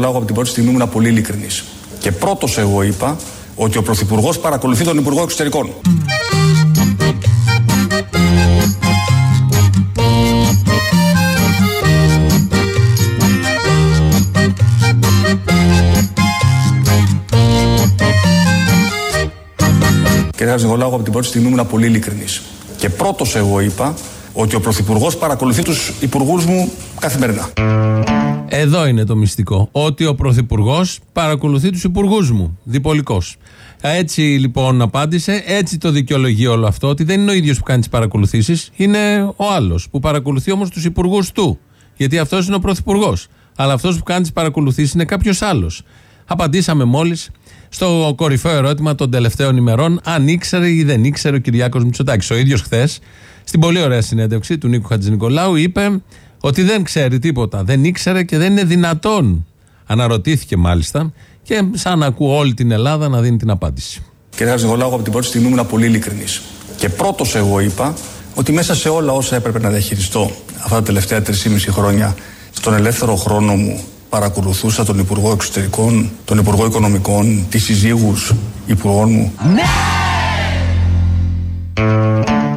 Νικολάου από την πρώτη στιγμή ήμουν πολύ ειλικρινής. Και πρώτος εγώ είπα ότι ο Πρωθυπουργός παρακολουθεί τον Υπουργό Εξωτερικών. Κύριε Νικολάου, από την πρώτη στιγμή ήμουν πολύ ειλικρινής. Και πρώτος εγώ είπα ότι ο Πρωθυπουργός παρακολουθεί τους υπουργούς μου καθημερινά. Εδώ είναι το μυστικό. Ότι ο Πρωθυπουργός παρακολουθεί τους υπουργούς μου. Διπολικός. Έτσι λοιπόν απάντησε, έτσι το δικαιολογεί όλο αυτό, ότι δεν είναι ο ίδιος που κάνει τις παρακολουθήσεις, είναι ο άλλος που παρακολουθεί όμως τους υπουργούς του. Γιατί αυτός είναι ο Πρωθυπουργός. Αλλά αυτός που κάνει τις παρακολουθήσεις είναι κάποιος άλλος. Απαντήσαμε μόλις στο κορυφαίο ερώτημα των τελευταίων ημερών, αν ήξερε ή δεν ήξερε ο Κυριάκος Μητσοτάκης. Ο ίδιος χθες, στην πολύ ωραία συνέντευξη του Νίκου Χατζηνικολάου, είπε ότι δεν ξέρει τίποτα. Δεν ήξερε και δεν είναι δυνατόν. Αναρωτήθηκε μάλιστα και σαν ακούω όλη την Ελλάδα να δίνει την απάντηση. Κύριε Χατζηνικολάου, από την πρώτη στιγμή ήμουν πολύ ειλικρινής. Και πρώτος εγώ είπα ότι μέσα σε όλα όσα έπρεπε να διαχειριστώ αυτά τα τελευταία 3,5 χρόνια στον ελεύθερο χρόνο μου παρακολουθούσα τον Υπουργό Εξωτερικών, τον Υπουργό Οικονομικών, τις συζύγους υπουργών μου. Ναι!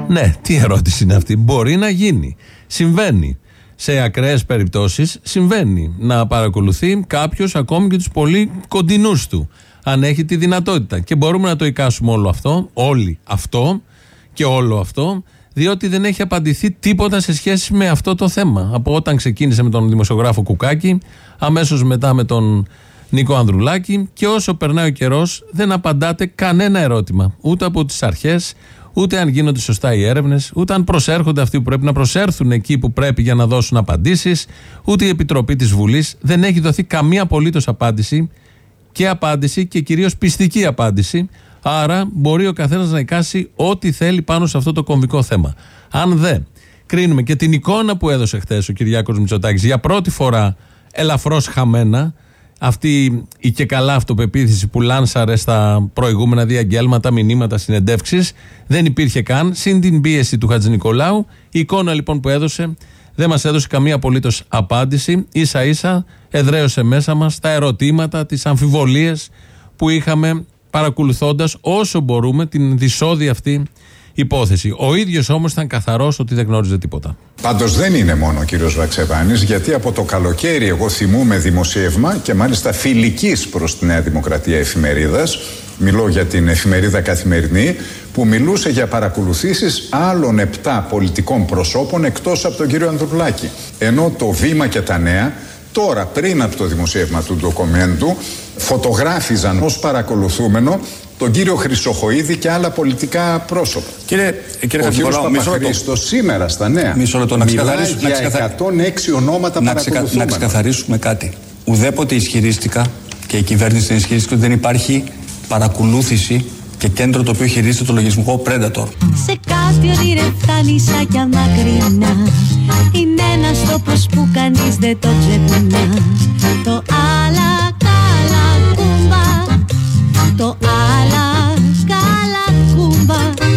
Ναι, τι ερώτηση είναι αυτή. Μπορεί να γίνει. Συμβαίνει. Σε ακραίες περιπτώσεις συμβαίνει να παρακολουθεί κάποιος ακόμη και τους πολύ κοντινούς του. Αν έχει τη δυνατότητα. Και μπορούμε να το εικάσουμε όλο αυτό, όλοι αυτό και όλο αυτό, διότι δεν έχει απαντηθεί τίποτα σε σχέση με αυτό το θέμα. Από όταν ξεκίνησε με τον δημοσιογράφο Κουκάκη, αμέσως μετά με τον Νίκο Ανδρουλάκη και όσο περνάει ο καιρός δεν απαντάτε κανένα ερώτημα. Ούτε από τις αρχές, ούτε αν γίνονται σωστά οι έρευνες, ούτε αν προσέρχονται αυτοί που πρέπει να προσέρθουν εκεί που πρέπει για να δώσουν απαντήσεις, ούτε η Επιτροπή της Βουλής. Δεν έχει δοθεί καμία απολύτως απάντηση και απάντηση και κυρίως πιστική απάντηση. Άρα μπορεί ο καθένας να εικάσει ό,τι θέλει πάνω σε αυτό το κομβικό θέμα. Αν δεν κρίνουμε και την εικόνα που έδωσε χθες ο Κυριάκο Μητσοτάκης για πρώτη φορά ελαφρώς χαμένα, αυτή η και καλά αυτοπεποίθηση που λάνσαρε στα προηγούμενα διαγγέλματα, μηνύματα, συνεντεύξεις, δεν υπήρχε καν. Συν την πίεση του Χατζη Νικολάου, η εικόνα λοιπόν που έδωσε δεν μας έδωσε καμία απολύτως απάντηση. σα ίσα εδραίωσε μέσα μας τα ερωτήματα, τις αμφιβολίες που είχαμε παρακολουθώντας όσο μπορούμε την δυσόδη αυτή υπόθεση. Ο ίδιος όμως ήταν καθαρός ότι δεν γνώριζε τίποτα. Πάντως δεν είναι μόνο ο κύριος Βαξεβάνης, γιατί από το καλοκαίρι εγώ θυμούμαι δημοσίευμα και μάλιστα φιλικής προς τη Νέα Δημοκρατία εφημερίδας. Μιλώ για την εφημερίδα Καθημερινή, που μιλούσε για παρακολουθήσεις άλλων επτά πολιτικών προσώπων εκτός από τον κύριο Ανδρουλάκη. Ενώ το Βήμα και τα Νέα τώρα πριν από το δημοσίευμα του ντοκομέντου φωτογράφιζαν ως παρακολουθούμενο τον κύριο Χρυσοχοίδη και άλλα πολιτικά πρόσωπα. Κύριε, κύριε ο κύριος Παπαχρήστος σήμερα στα νέα μισό λεπτό, να μιλάει για 106 ονόματα να, ξεκα... να ξεκαθαρίσουμε κάτι. Ουδέποτε ισχυρίστηκα και η κυβέρνηση δεν ισχυρίστηκε ότι δεν υπάρχει παρακολούθηση και κέντρο το οποίο χειρίζεται το λογισμικό Predator. Σε κάτι όνειρε φτάνει σαν μακρινά Είναι ένας τόπος που κανείς δεν το ξεχνά Το άλλα καλά κούμπα Το άλλα καλά κούμπα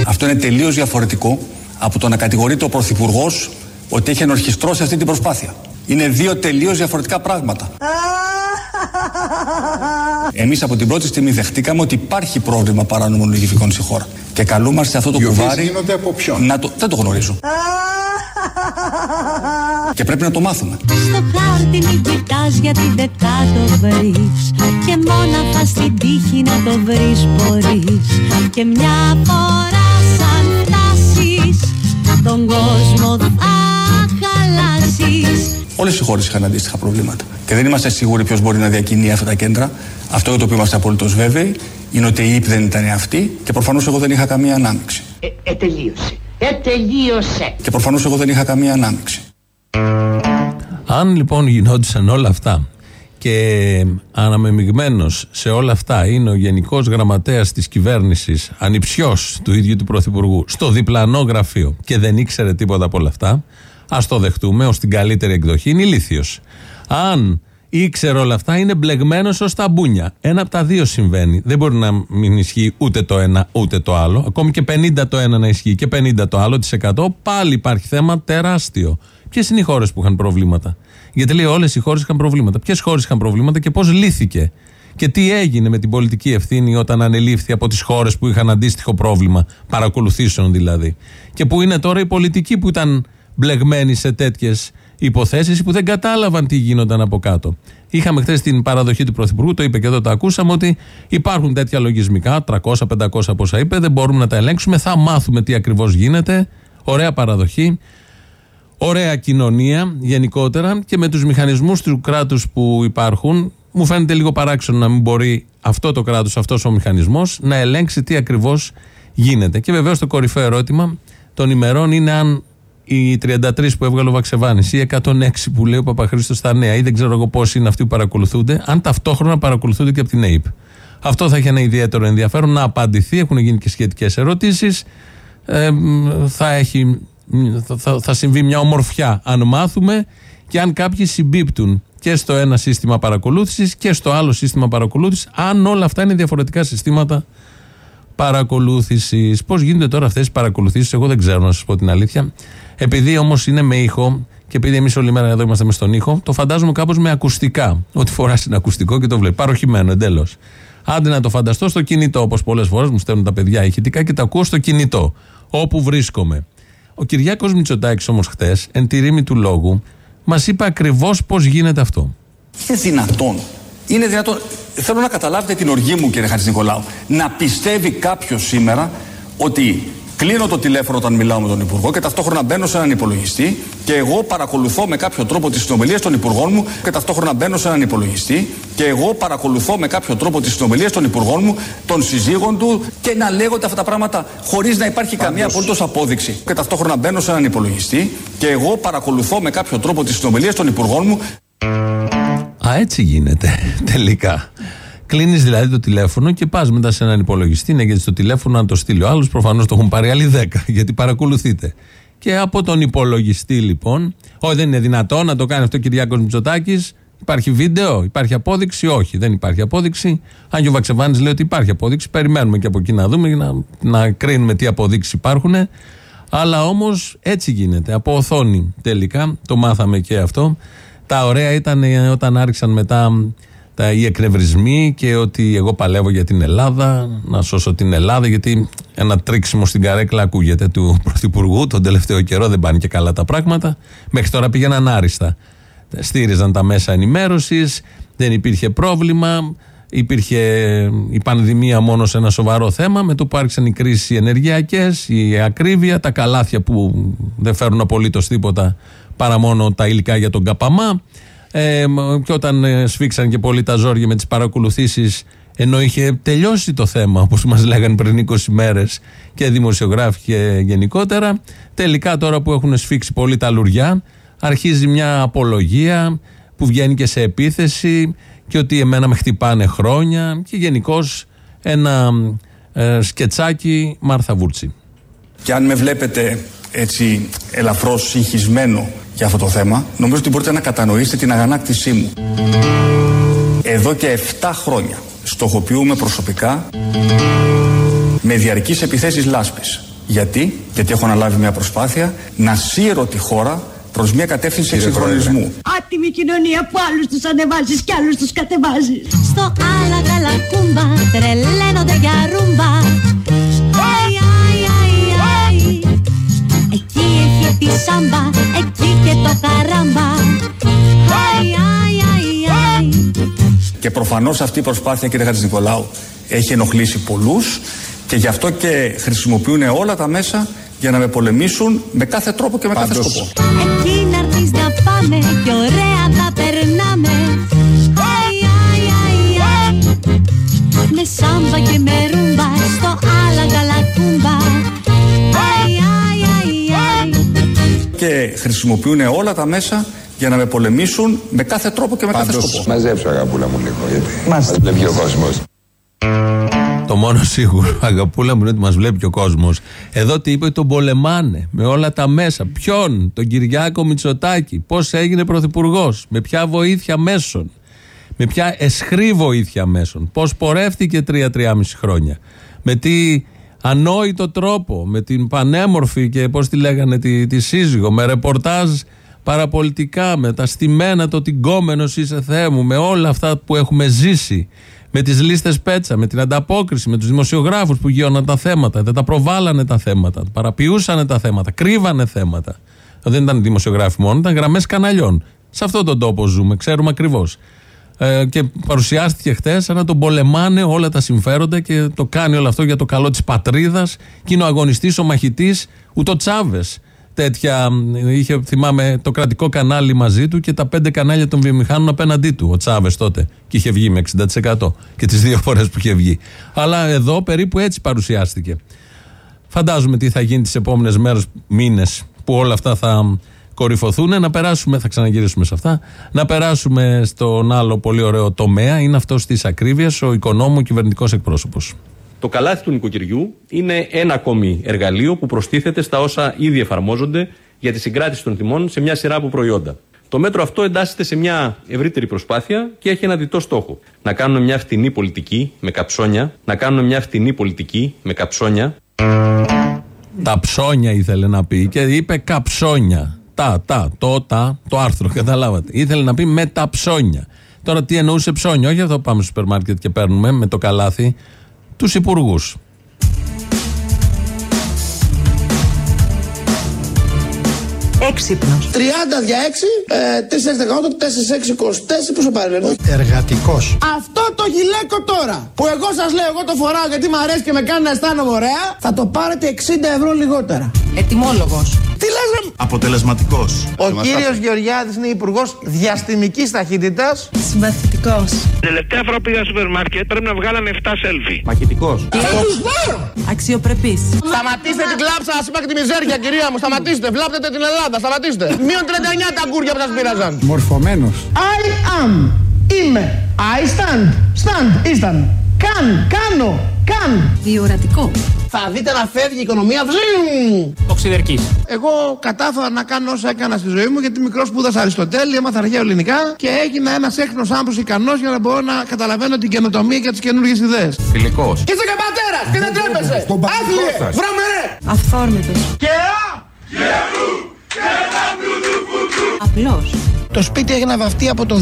Αυτό είναι τελείως διαφορετικό από το να κατηγορείται ο Πρωθυπουργός ότι έχει ενορχιστρώσει αυτή την προσπάθεια. Είναι δύο τελείως διαφορετικά πράγματα. Εμείς από την πρώτη στιγμή δεχτήκαμε ότι υπάρχει πρόβλημα παράνομων λογιστικών στη χώρα. Και καλούμαστε αυτό το κουβάρι. γίνονται από ποιον; Να το... Δεν το γνωρίζω. και πρέπει να το μάθουμε. Στο χάρτη μην κοιτάς γιατί δεν θα το βρεις. Και μόναχα στην τύχη να το βρεις μπορείς. Και μια φορά σαν φτάσει τον κόσμο θα χαλάσεις. Όλες οι χώρες είχαν αντίστοιχα προβλήματα. Και δεν είμαστε σίγουροι ποιος μπορεί να διακινεί αυτά τα κέντρα. Αυτό για το οποίο είμαστε απολύτως βέβαιοι είναι ότι η ΥΠ δεν ήταν αυτή και προφανώς εγώ δεν είχα καμία ανάμειξη. Ε, ε, τελείωσε. Ε, τελείωσε. Και προφανώς εγώ δεν είχα καμία ανάμειξη. Αν λοιπόν γινόντουσαν όλα αυτά και αναμεμειγμένο σε όλα αυτά είναι ο Γενικός Γραμματέας της κυβέρνησης, ανιψιός του ίδιου του Πρωθυπουργού, στο διπλανό γραφείο και δεν ήξερε τίποτα από όλα αυτά, Α το δεχτούμε ως την καλύτερη εκδοχή. Είναι ηλίθιος. Αν ήξερε όλα αυτά, είναι μπλεγμένος ως τα μπούνια. Ένα από τα δύο συμβαίνει. Δεν μπορεί να μην ισχύει ούτε το ένα ούτε το άλλο. Ακόμη και 50 το ένα να ισχύει και 50 το άλλο τη 100, πάλι υπάρχει θέμα τεράστιο. Ποιες είναι οι χώρες που είχαν προβλήματα; Γιατί λέει όλες οι χώρες είχαν προβλήματα. Ποιες χώρες είχαν προβλήματα και πώς λύθηκε. Και τι έγινε με την πολιτική ευθύνη όταν ανελήφθη από τις χώρες που είχαν αντίστοιχο πρόβλημα, παρακολουθήσεων δηλαδή. Και που είναι τώρα οι πολιτικοί που ήταν μπλεγμένοι σε τέτοιες υποθέσεις που δεν κατάλαβαν τι γίνονταν από κάτω. Είχαμε χθες την παραδοχή του Πρωθυπουργού, το είπε και εδώ το ακούσαμε, ότι υπάρχουν τέτοια λογισμικά, 300-500 πόσα είπε, δεν μπορούμε να τα ελέγξουμε. Θα μάθουμε τι ακριβώς γίνεται. Ωραία παραδοχή. Ωραία κοινωνία γενικότερα και με τους μηχανισμούς του κράτους που υπάρχουν, μου φαίνεται λίγο παράξενο να μην μπορεί αυτό το κράτος, αυτός ο μηχανισμός να ελέγξει τι ακριβώς γίνεται. Και βεβαίως το κορυφαίο ερώτημα των ημερών είναι αν οι 33 που έβγαλε ο Βαξεβάνης ή 106 που λέει ο Παπαχρήστος στα νέα ή δεν ξέρω εγώ πόσοι είναι αυτοί που παρακολουθούνται, αν ταυτόχρονα παρακολουθούνται και από την ΑΕΠ. Αυτό θα έχει ένα ιδιαίτερο ενδιαφέρον να απαντηθεί. Έχουν γίνει και σχετικές ερωτήσεις. Ε, θα, έχει, θα, θα συμβεί μια ομορφιά αν μάθουμε και αν κάποιοι συμπίπτουν και στο ένα σύστημα παρακολούθησης και στο άλλο σύστημα παρακολούθησης, αν όλα αυτά είναι διαφορετικά συστήματα παρακολούθησης. Πώς γίνονται τώρα αυτές οι παρακολουθήσεις, εγώ δεν ξέρω να σας πω την αλήθεια. Επειδή όμως είναι με ήχο και επειδή εμείς όλη μέρα εδώ είμαστε μες στον ήχο, το φαντάζομαι κάπως με ακουστικά. Ότι φοράς είναι ακουστικό και το βλέπεις. Παροχημένο εντέλο. Άντε να το φανταστώ στο κινητό, όπως πολλές φορές μου στέλνουν τα παιδιά ηχητικά και τα ακούω στο κινητό, όπου βρίσκομαι. Ο Κυριάκος Μητσοτάκης όμως χτε, εν τη ρήμη του λόγου, μας είπε ακριβώς πώς γίνεται αυτό. Είναι δυνατόν. Είναι δυνατόν. Θέλω να καταλάβετε την οργή μου, κύριε Χατζη Νικολάου. Να πιστεύει κάποιος σήμερα ότι κλείνω το τηλέφωνο όταν μιλάω με τον Υπουργό και ταυτόχρονα μπαίνω σε έναν υπολογιστή και εγώ παρακολουθώ με κάποιο τρόπο τις συνομιλίες των Υπουργών μου και ταυτόχρονα μπαίνω σε έναν υπολογιστή και εγώ παρακολουθώ με κάποιο τρόπο τις συνομιλίες των Υπουργών μου, των συζύγων του και να λέγονται αυτά τα πράγματα χωρίς να υπάρχει Πάντως. καμία απολύτως απόδειξη. Και ταυτόχρονα μπαίνω σε έναν υπολογιστή και εγώ παρακολουθώ με κάποιο τρόπο τις συνομιλίες των Υπουργών μου. Α, έτσι γίνεται τελικά. Κλείνεις δηλαδή το τηλέφωνο και πας μετά σε έναν υπολογιστή να γιατί στο τηλέφωνο να το στείλει ο άλλος. Προφανώς το έχουν πάρει άλλοι 10 γιατί παρακολουθείτε. Και από τον υπολογιστή λοιπόν, όχι δεν είναι δυνατόν να το κάνει αυτό ο Κυριάκο Μητσοτάκης. Υπάρχει βίντεο, υπάρχει απόδειξη, όχι, δεν υπάρχει απόδειξη. Αν και ο Βαξεβάνης λέει ότι υπάρχει απόδειξη, περιμένουμε και από εκεί να δούμε για να, να κρίνουμε τι αποδείξεις υπάρχουν. Αλλά όμως έτσι γίνεται. Από οθόνη τελικά, το μάθαμε και αυτό. Τα ωραία ήταν όταν άρχισαν μετά τα, οι εκνευρισμοί και ότι εγώ παλεύω για την Ελλάδα, να σώσω την Ελλάδα, γιατί ένα τρίξιμο στην καρέκλα ακούγεται του Πρωθυπουργού. Τον τελευταίο καιρό δεν πάνε και καλά τα πράγματα. Μέχρι τώρα πήγαιναν άριστα. Στήριζαν τα μέσα ενημέρωσης, δεν υπήρχε πρόβλημα. Υπήρχε η πανδημία μόνο σε ένα σοβαρό θέμα. Με το που άρχισαν οι κρίσεις ενεργειακές, η ακρίβεια, τα καλάθια που δεν φέρουν απολύτως τίποτα παρά μόνο τα υλικά για τον καπαμά. Ε, και όταν ε, σφίξαν και πολύ τα ζόρια με τις παρακολουθήσεις ενώ είχε τελειώσει το θέμα όπως μας λέγανε πριν 20 μέρες και δημοσιογράφοι και γενικότερα τελικά τώρα που έχουν σφίξει πολύ τα λουριά αρχίζει μια απολογία που βγαίνει και σε επίθεση και ότι εμένα με χτυπάνε χρόνια και γενικώς ένα ε, σκετσάκι Μάρθα Βούρτσι. Και αν με βλέπετε έτσι ελαφρώς συγχυσμένο για αυτό το θέμα, νομίζω ότι μπορείτε να κατανοήσετε την αγανάκτησή μου. Εδώ και 7 χρόνια στοχοποιούμε προσωπικά με διαρκείς επιθέσεις λάσπης. Γιατί; Γιατί έχω αναλάβει μια προσπάθεια να σύρω τη χώρα προς μια κατεύθυνση εξυγχρονισμού. Άτιμη κοινωνία που άλλους τους ανεβάζεις και άλλους τους κατεβάζεις. Στο άλλα καλακούμπα τρελαίνονται για ρούμπα. Εκεί έχει τη σάμπα, εκεί και το καράμπα. Αι, αι, αι, αι. Και προφανώς αυτή η προσπάθεια, κύριε Νικολάου, έχει ενοχλήσει πολλούς και γι' αυτό και χρησιμοποιούν όλα τα μέσα για να με πολεμήσουν με κάθε τρόπο και με κάθε σκοπό. Εκεί να έρθεις να πάμε και ωραία θα περνάμε. Αι, αι, αι, αι. Με σάμπα και με ρούμπα στο άλλα καλακούμπα. Χρησιμοποιούν όλα τα μέσα για να με πολεμήσουν με κάθε τρόπο και με κάθε σκοπό. Μαζέψω αγαπούλα μου λίγο γιατί μας βλέπει ο κόσμος. Το μόνο σίγουρο, αγαπούλα μου, είναι ότι μας βλέπει και ο κόσμος. Εδώ τι είπε, τον πολεμάνε με όλα τα μέσα. Ποιον, τον Κυριάκο Μητσοτάκη. Πώς έγινε πρωθυπουργός, με ποια βοήθεια μέσων; Με ποια εσχρή βοήθεια μέσων; Πώς πορεύτηκε τρία-τριάμιση χρόνια; Με τι ανόητο τρόπο, με την πανέμορφη και πώς τη λέγανε τη, τη σύζυγο, με ρεπορτάζ παραπολιτικά, με τα στημένα, το τυγκόμενο είσαι Θεέ μου, με όλα αυτά που έχουμε ζήσει, με τις λίστες πέτσα, με την ανταπόκριση, με τους δημοσιογράφους που γύρωναν τα θέματα, δεν τα προβάλλανε τα θέματα, παραποιούσαν τα θέματα, κρύβανε θέματα. Δεν ήταν δημοσιογράφοι μόνο, ήταν γραμμές καναλιών. Σε αυτόν τον τόπο ζούμε, ξέρουμε ακριβώς. Ε, και παρουσιάστηκε χθε σαν να τον πολεμάνε όλα τα συμφέροντα και το κάνει όλο αυτό για το καλό της πατρίδας και είναι ο αγωνιστής, ο μαχητής, ούτω Τσάβες. Τέτοια, είχε, θυμάμαι, το κρατικό κανάλι μαζί του και τα πέντε κανάλια των βιομηχάνων απέναντί του. Ο Τσάβες τότε. Και είχε βγει με 60% και τις δύο φορές που είχε βγει. Αλλά εδώ περίπου έτσι παρουσιάστηκε. Φαντάζομαι τι θα γίνει τις επόμενες μέρες, μήνες που όλα αυτά θα κορυφωθούν. Να περάσουμε, θα ξαναγυρίσουμε σε αυτά, να περάσουμε στον άλλο πολύ ωραίο τομέα. Είναι αυτός της ακρίβειας, ο οικονόμου κυβερνητικός εκπρόσωπος. Το καλάθι του νοικοκυριού είναι ένα ακόμη εργαλείο που προστίθεται στα όσα ήδη εφαρμόζονται για τη συγκράτηση των τιμών σε μια σειρά από προϊόντα. Το μέτρο αυτό εντάσσεται σε μια ευρύτερη προσπάθεια και έχει ένα διτό στόχο. Να κάνουμε μια φτηνή πολιτική με καψόνια, να κάνουμε μια φτηνή πολιτική με καψόνια. Τα ψώνια ήθελε να πει και είπε καψόνια. Τα, τα, το, τα, το άρθρο, καταλάβατε. Ήθελε να πει με τα ψώνια. Τώρα τι εννοούσε ψώνια, όχι αυτό πάμε στο σούπερ μάρκετ και παίρνουμε με το καλάθι τους υπουργούς. Έξυπνος. 30 δια 6, 4 18, 4 6 24, πόσο πάρει Εργατικός. Αυτό το γυλαίκο τώρα που εγώ σας λέω, εγώ το φοράω γιατί μου αρέσει και με κάνει να αισθάνομαι ωραία, θα το πάρετε 60 ευρώ λιγότερα. Ετοιμόλογος. Τι λες ρε Αποτελεσματικός. Ο κύριος Γεωργιάδης είναι υπουργός διαστημικής ταχύτητας. Συμπαθητικός. Τελευταία φορά που πήγα στο σούπερ μάρκετ πρέπει να βγάλανε 7 σέλφι. Μαχητικός. Αξιοπρεπής. Σταματήστε την κλάψα, σα είπα και τη μιζέρια, κυρία μου. Σταματήστε. Βλάπτετε την Ελλάδα. Σταματήστε. Μείον 39 τα γκούρια που σας πήραζαν. Μορφωμένος. I am. Είμαι. I stand. Stand. Ήσταν. Καν. Κάνω. Καν. Διορατικό. Θα δείτε να φεύγει η οικονομία. Βζιμ. Οξυδερκή. Εγώ κατάφερα να κάνω όσα έκανα στη ζωή μου γιατί μικρός σπούδασα Αριστοτέλη, έμαθα αρχαία ελληνικά και έγινα ένας έχνος άνθρωπος ικανός για να μπορώ να καταλαβαίνω την καινοτομία και τις καινούργιες ιδέες. Φιλικός. Και είσαι και πατέρας! Και δεν τρέπεσαι! Άθλιε! Βρωμερέ! Αυθόρμητος. Και Απλό. Το σπίτι έγινε βαφτεί από το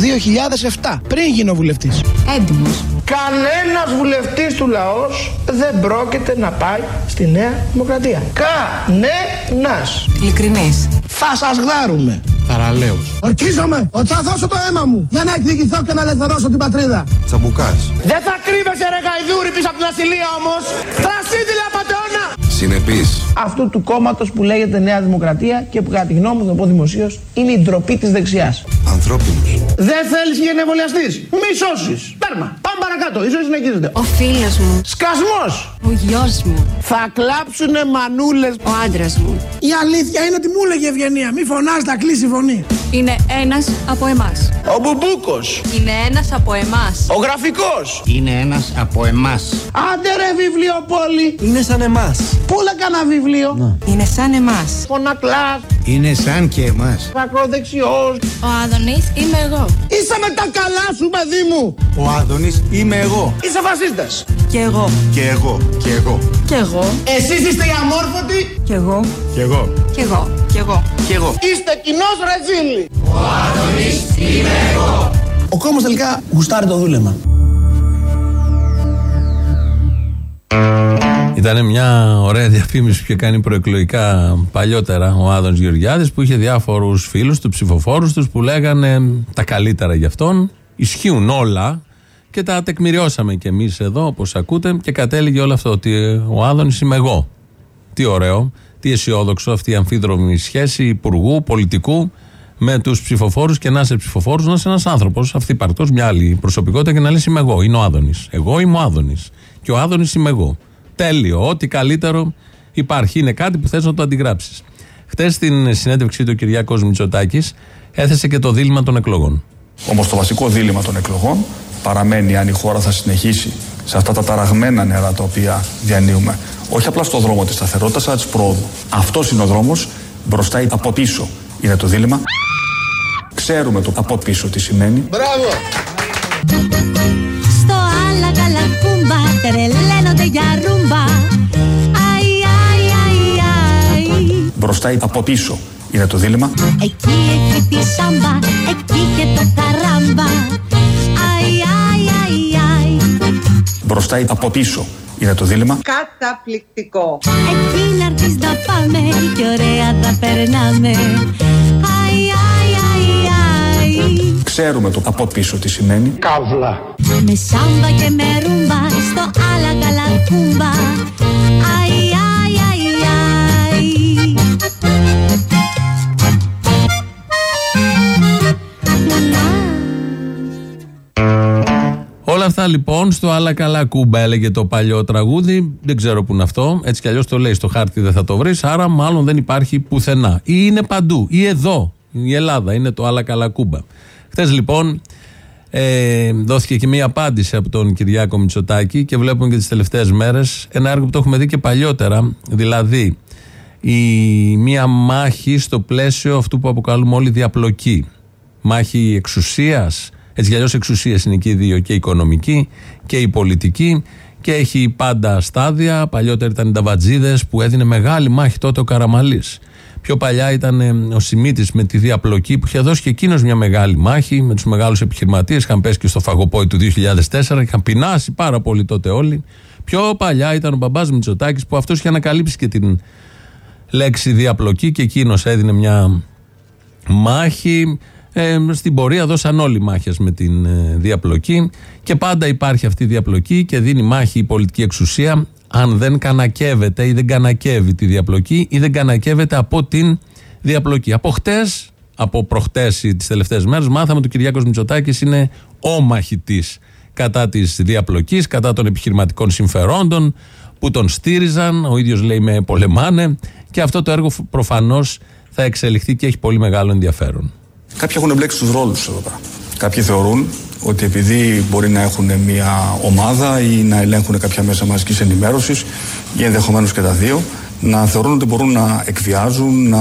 2007, πριν γίνω βουλευτής. Έντιμος. Κανένας βουλευτής του λαός δεν πρόκειται να πάει στη Νέα Δημοκρατία. Κανένας. Ειλικρινής. Θα σας γδάρουμε. Παραλέως. Ορκίζομαι ότι θα δώσω το αίμα μου για να εκδικηθώ και να ελευθερώσω την πατρίδα. Τσαμπουκάς. Δεν θα κρύβεσαι ρε γαϊδούρη πίσω από την ασυλία όμως. Θρασίδηλα πατεώνα. Συνεπή. Αυτού του κόμματος που λέγεται Νέα Δημοκρατία και που κατά τη γνώμη μου, θα πω δημοσίως, είναι η ντροπή της δεξιάς. Ανθρώπινος. Δεν θέλεις για να εμβολιαστείς. Μη σώσεις. Πέρμα. Πάμε παρακάτω. Η ζωή συνεχίζεται. Ο φίλος μου. Σκασμός. Ο γιος μου. Θα κλάψουνε μανούλες. Ο άντρας μου. Η αλήθεια είναι ότι μου έλεγε Ευγενία. Μη φωνάζει, θα κλείσει η φωνή. Είναι ένας από εμάς. Ο Μπουμπούκος. Είναι ένας από εμάς. Ο Γραφικός. Είναι ένας από εμάς. Άντε ρε βιβλιοπόλη. Είναι σαν εμάς. Πούλα κανένα βιβλίο; Είναι σαν εμάς. Φωνακλάς. Είναι σαν και εμάς. Ακροδεξιός. Ο Άδωνης είμαι εγώ. Είσαι με τα καλά σου παιδί μου. Ο Άδωνης είμαι εγώ. Είσαι φασίστας. Κι εγώ. Και εγώ. Και εγώ. Κι εγώ. Εσείς είστε οι αμόρφωτοι; Κι εγώ. Και εγώ. Κι εγώ. Κι εγώ. Και εγώ. Είστε κοινός ρεζίλη. Ο Άδωνης είμαι εγώ. Ο κόμμος τελικά γουστάρει το δούλεμα. Ήταν μια ωραία διαφήμιση που είχε κάνει προεκλογικά παλιότερα ο Άδωνης Γεωργιάδης που είχε διάφορους φίλους του, ψηφοφόρους τους που λέγανε τα καλύτερα για αυτόν. Ισχύουν όλα και τα τεκμηριώσαμε κι εμείς εδώ όπως ακούτε και κατέληγε όλο αυτό ότι ο Άδωνης είμαι εγώ. Τι ωραίο, τι αισιόδοξο αυτή η αμφίδρομη σχέση υπουργού, πολιτικού με τους ψηφοφόρους και να είσαι ψηφοφόρος, να είσαι ένας άνθρωπος αυθύπαρκτο, μια άλλη προσωπικότητα και να λες είμαι εγώ. Είναι ο Άδωνης. Εγώ είμαι ο Άδωνης. Και ο Άδωνης είμαι εγώ. Τέλειο. Ό,τι καλύτερο υπάρχει. Είναι κάτι που θες να το αντιγράψεις. Χθε στην συνέντευξή του ο Κυριάκος Μητσοτάκης έθεσε και το δίλημα των εκλογών. Όμως το βασικό δίλημα των εκλογών παραμένει αν η χώρα θα συνεχίσει σε αυτά τα ταραγμένα νερά τα οποία διανύουμε. Όχι απλά στο δρόμο της σταθερότητας, αλλά της πρόοδου. Αυτός είναι ο δρόμος. Μπροστά ή από πίσω είναι το δίλημα. Ξέρουμε το από πίσω τι σημαίνει. Μπράβο. Στο άλλα καλά κούμπα τρελαίνονται για ρούμπα Αι, αι, αι, αι Μπροστά ή από πίσω είναι το δίλημα. Εκεί έχει τη σάμπα, εκεί και το καράμπα. Αϊ, αϊ, αϊ, αϊ. Μπροστά ή από πίσω είναι το δίλημα. Καταπληκτικό. Εκεί να έρθεις να πάμε και ωραία θα περνάμε. Αϊ, αϊ, αϊ, αϊ. Ξέρουμε το από πίσω τι σημαίνει. Καύλα. Με σάμπα και με ρούμπα στο άλλα καλά κούμπα. Αϊ, αϊ, αϊ, αϊ. Όλα αυτά λοιπόν στο άλλα καλά κούμπα έλεγε το παλιό τραγούδι. Δεν ξέρω που είναι αυτό. Έτσι κι αλλιώς το λέει στο χάρτη δεν θα το βρεις. Άρα μάλλον δεν υπάρχει πουθενά. Ή είναι παντού. Ή εδώ. Η Ελλάδα είναι το άλλα καλά κούμπα. Χθες λοιπόν ε, δόθηκε και μία απάντηση από τον Κυριάκο Μητσοτάκη και βλέπουμε και τις τελευταίες μέρες ένα έργο που το έχουμε δει και παλιότερα. Δηλαδή η μία μάχη στο πλαίσιο αυτού που αποκαλούμε όλοι διαπλοκή. Μάχη εξουσίας, έτσι κι αλλιώς εξουσία είναι και οι δύο, και η οικονομική και η πολιτική. Και έχει πάντα στάδια. Παλιότερα ήταν οι Νταβατζίδες που έδινε μεγάλη μάχη τότε ο Καραμαλής. Πιο παλιά ήταν ε, ο Σιμίτης με τη διαπλοκή που είχε δώσει και εκείνος μια μεγάλη μάχη με τους μεγάλους επιχειρηματίες. Είχαν πέσει και στο φαγοπόη του 2004, είχαν πεινάσει πάρα πολύ τότε όλοι. Πιο παλιά ήταν ο μπαμπάς Μητσοτάκης που αυτός είχε ανακαλύψει και την λέξη διαπλοκή και εκείνος έδινε μια μάχη. Ε, στην πορεία δώσαν όλοι μάχες με την ε, διαπλοκή και πάντα υπάρχει αυτή η διαπλοκή και δίνει μάχη η πολιτική εξουσία αν δεν κανακεύεται ή δεν κανακεύει τη διαπλοκή ή δεν κανακεύεται από την διαπλοκή. Από χτες, από προχτές τις τελευταίες μέρες μάθαμε ότι ο Κυριάκος Μητσοτάκης είναι ο μαχητής κατά της διαπλοκής, κατά των επιχειρηματικών συμφερόντων που τον στήριζαν, ο ίδιος λέει με πολεμάνε και αυτό το έργο προφανώς θα εξελιχθεί και έχει πολύ μεγάλο ενδιαφέρον. Κάποιοι έχουν εμπλέξει τους ρόλους εδώ πέρα. Κάποιοι θεωρούν ότι επειδή μπορεί να έχουν μια ομάδα ή να ελέγχουν κάποια μέσα μαζικής ενημέρωσης ή ενδεχομένως και τα δύο, να θεωρούν ότι μπορούν να εκβιάζουν, να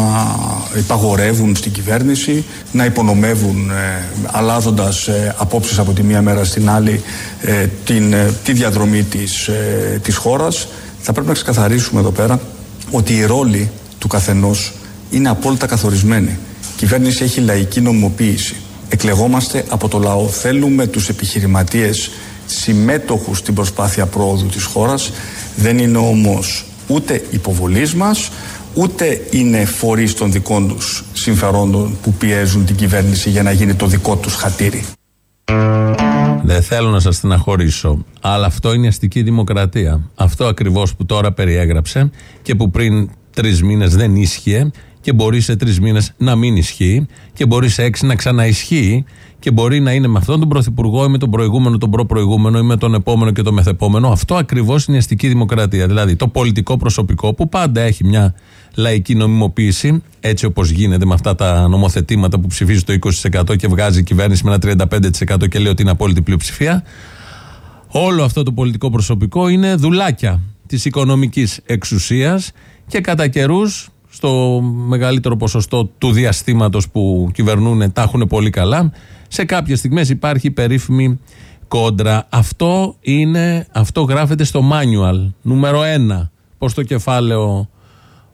υπαγορεύουν στην κυβέρνηση, να υπονομεύουν ε, αλλάζοντας ε, απόψεις από τη μία μέρα στην άλλη ε, την, ε, τη διαδρομή της, ε, της χώρας. Θα πρέπει να ξεκαθαρίσουμε εδώ πέρα ότι οι ρόλοι του καθενός είναι απόλυτα καθορισμένοι. Η κυβέρνηση έχει λαϊκή νομιμοποίηση. Εκλεγόμαστε από το λαό. Θέλουμε τους επιχειρηματίες συμμέτοχους στην προσπάθεια πρόοδου της χώρας. Δεν είναι όμως ούτε υποβολής μας, ούτε είναι φορείς των δικών τους συμφερόντων που πιέζουν την κυβέρνηση για να γίνει το δικό τους χατήρι. Δεν θέλω να σας στεναχωρήσω, αλλά αυτό είναι η αστική δημοκρατία. Αυτό ακριβώς που τώρα περιέγραψε και που πριν τρεις μήνες δεν ίσχυε και μπορεί σε τρεις μήνες να μην ισχύει και μπορεί σε έξι να ξαναισχύει και μπορεί να είναι με αυτόν τον πρωθυπουργό ή με τον προηγούμενο, τον προ-προηγούμενο ή με τον επόμενο και τον μεθεπόμενο. Αυτό ακριβώς είναι η αστική δημοκρατία. Δηλαδή το πολιτικό προσωπικό που πάντα έχει μια λαϊκή νομιμοποίηση, έτσι όπως γίνεται με αυτά τα νομοθετήματα που ψηφίζει το 20% και βγάζει η κυβέρνηση με ένα 35% και λέει ότι είναι απόλυτη πλειοψηφία. Όλο αυτό το πολιτικό προσωπικό είναι δουλάκια της οικονομικής εξουσίας και κατά καιρούς στο μεγαλύτερο ποσοστό του διαστήματος που κυβερνούν τα έχουν πολύ καλά. Σε κάποιες στιγμές υπάρχει περίφημη κόντρα. Αυτό είναι, αυτό γράφεται στο manual, νούμερο 1. Πώς το κεφάλαιο,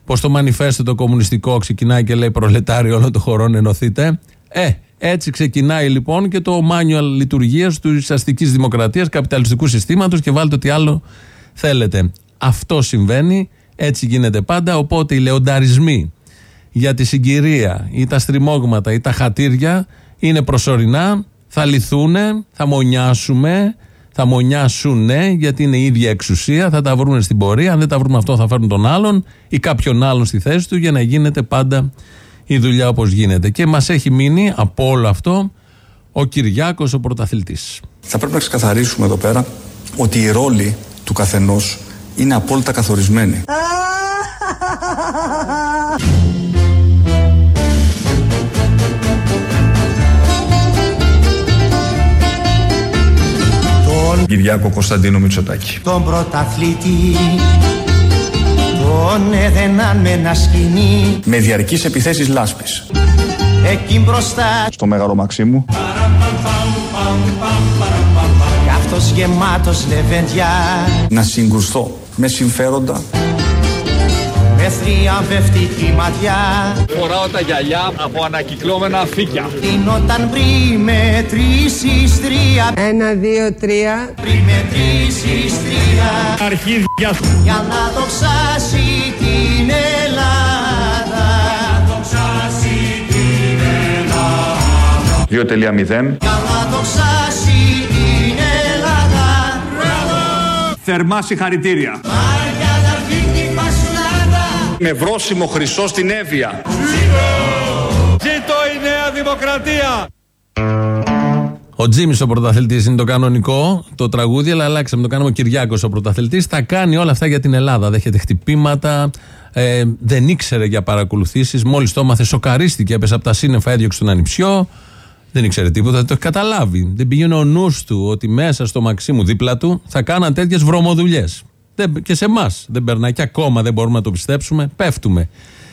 πώς το μανιφέστο το κομμουνιστικό ξεκινάει και λέει προλετάριο όλων των χωρών ενωθείτε. Ε, έτσι ξεκινάει λοιπόν και το manual λειτουργίας του αστικής δημοκρατίας, καπιταλιστικού συστήματος και βάλτε ό,τι άλλο θέλετε. Αυτό συμβαίνει έτσι γίνεται πάντα. Οπότε οι λεονταρισμοί για τη συγκυρία ή τα στριμώγματα ή τα χατήρια είναι προσωρινά, θα λυθούν, θα μονιάσουμε, θα μονιάσουν γιατί είναι η ίδια εξουσία, θα τα βρουν στην πορεία. Αν δεν τα βρουν αυτό, θα φέρουν τον άλλον ή κάποιον άλλον στη θέση του για να γίνεται πάντα η δουλειά όπως γίνεται. Και μας έχει μείνει από όλο αυτό ο Κυριάκος ο πρωταθλητής. Θα πρέπει να ξεκαθαρίσουμε εδώ πέρα ότι οι ρόλοι του καθενός είναι απόλυτα καθορισμένοι. Τον Κυριάκο Κωνσταντίνο Μητσοτάκη. Τον πρωταθλητή Τον έδαιναν με ένα σκηνή Με διαρκείς επιθέσεις λάσπης. Εκεί μπροστά Στο Μέγαρο Μαξίμου. Κι αυτός γεμάτος λεβέντια Να συγκρουστώ με συμφέροντα. Με θριαμβευτική ματιά. Φοράω τα γυαλιά από ανακυκλώμενα φύκια. Είναι όταν πριν μετρήσεις τρία. Ένα, δύο, τρία. Πριν μετρήσεις τρία. Αρχίδια. Για να δοξάσει την Ελλάδα. Να δοξάσει την Ελλάδα 2.0 Για να δοξάσει Θερμά συγχαρητήρια Μάρια να φύγει πασουλάδα Με βρόσιμο χρυσό στην Εύβοια Ζήτω η Νέα Δημοκρατία Ο Τζίμι ο πρωταθλητής είναι το κανονικό, το τραγούδι, αλλά αλλάξαμε. Το κάνουμε ο Κυριάκος ο πρωταθλητής. Θα κάνει όλα αυτά για την Ελλάδα. Δέχεται χτυπήματα, ε, δεν ήξερε για παρακολουθήσεις. Μόλις το έμαθε, σοκαρίστηκε, έπεσε από τα σύννεφα, έδιωξε τον ανιψιό. Δεν ήξερε τίποτα, δεν το έχει καταλάβει. Δεν πήγαινε ο νους του ότι μέσα στο Μαξίμου δίπλα του θα κάναν τέτοιες βρωμοδουλειές. Και σε εμάς δεν περνάει και ακόμα δεν μπορούμε να το πιστέψουμε. Πέφτουμε.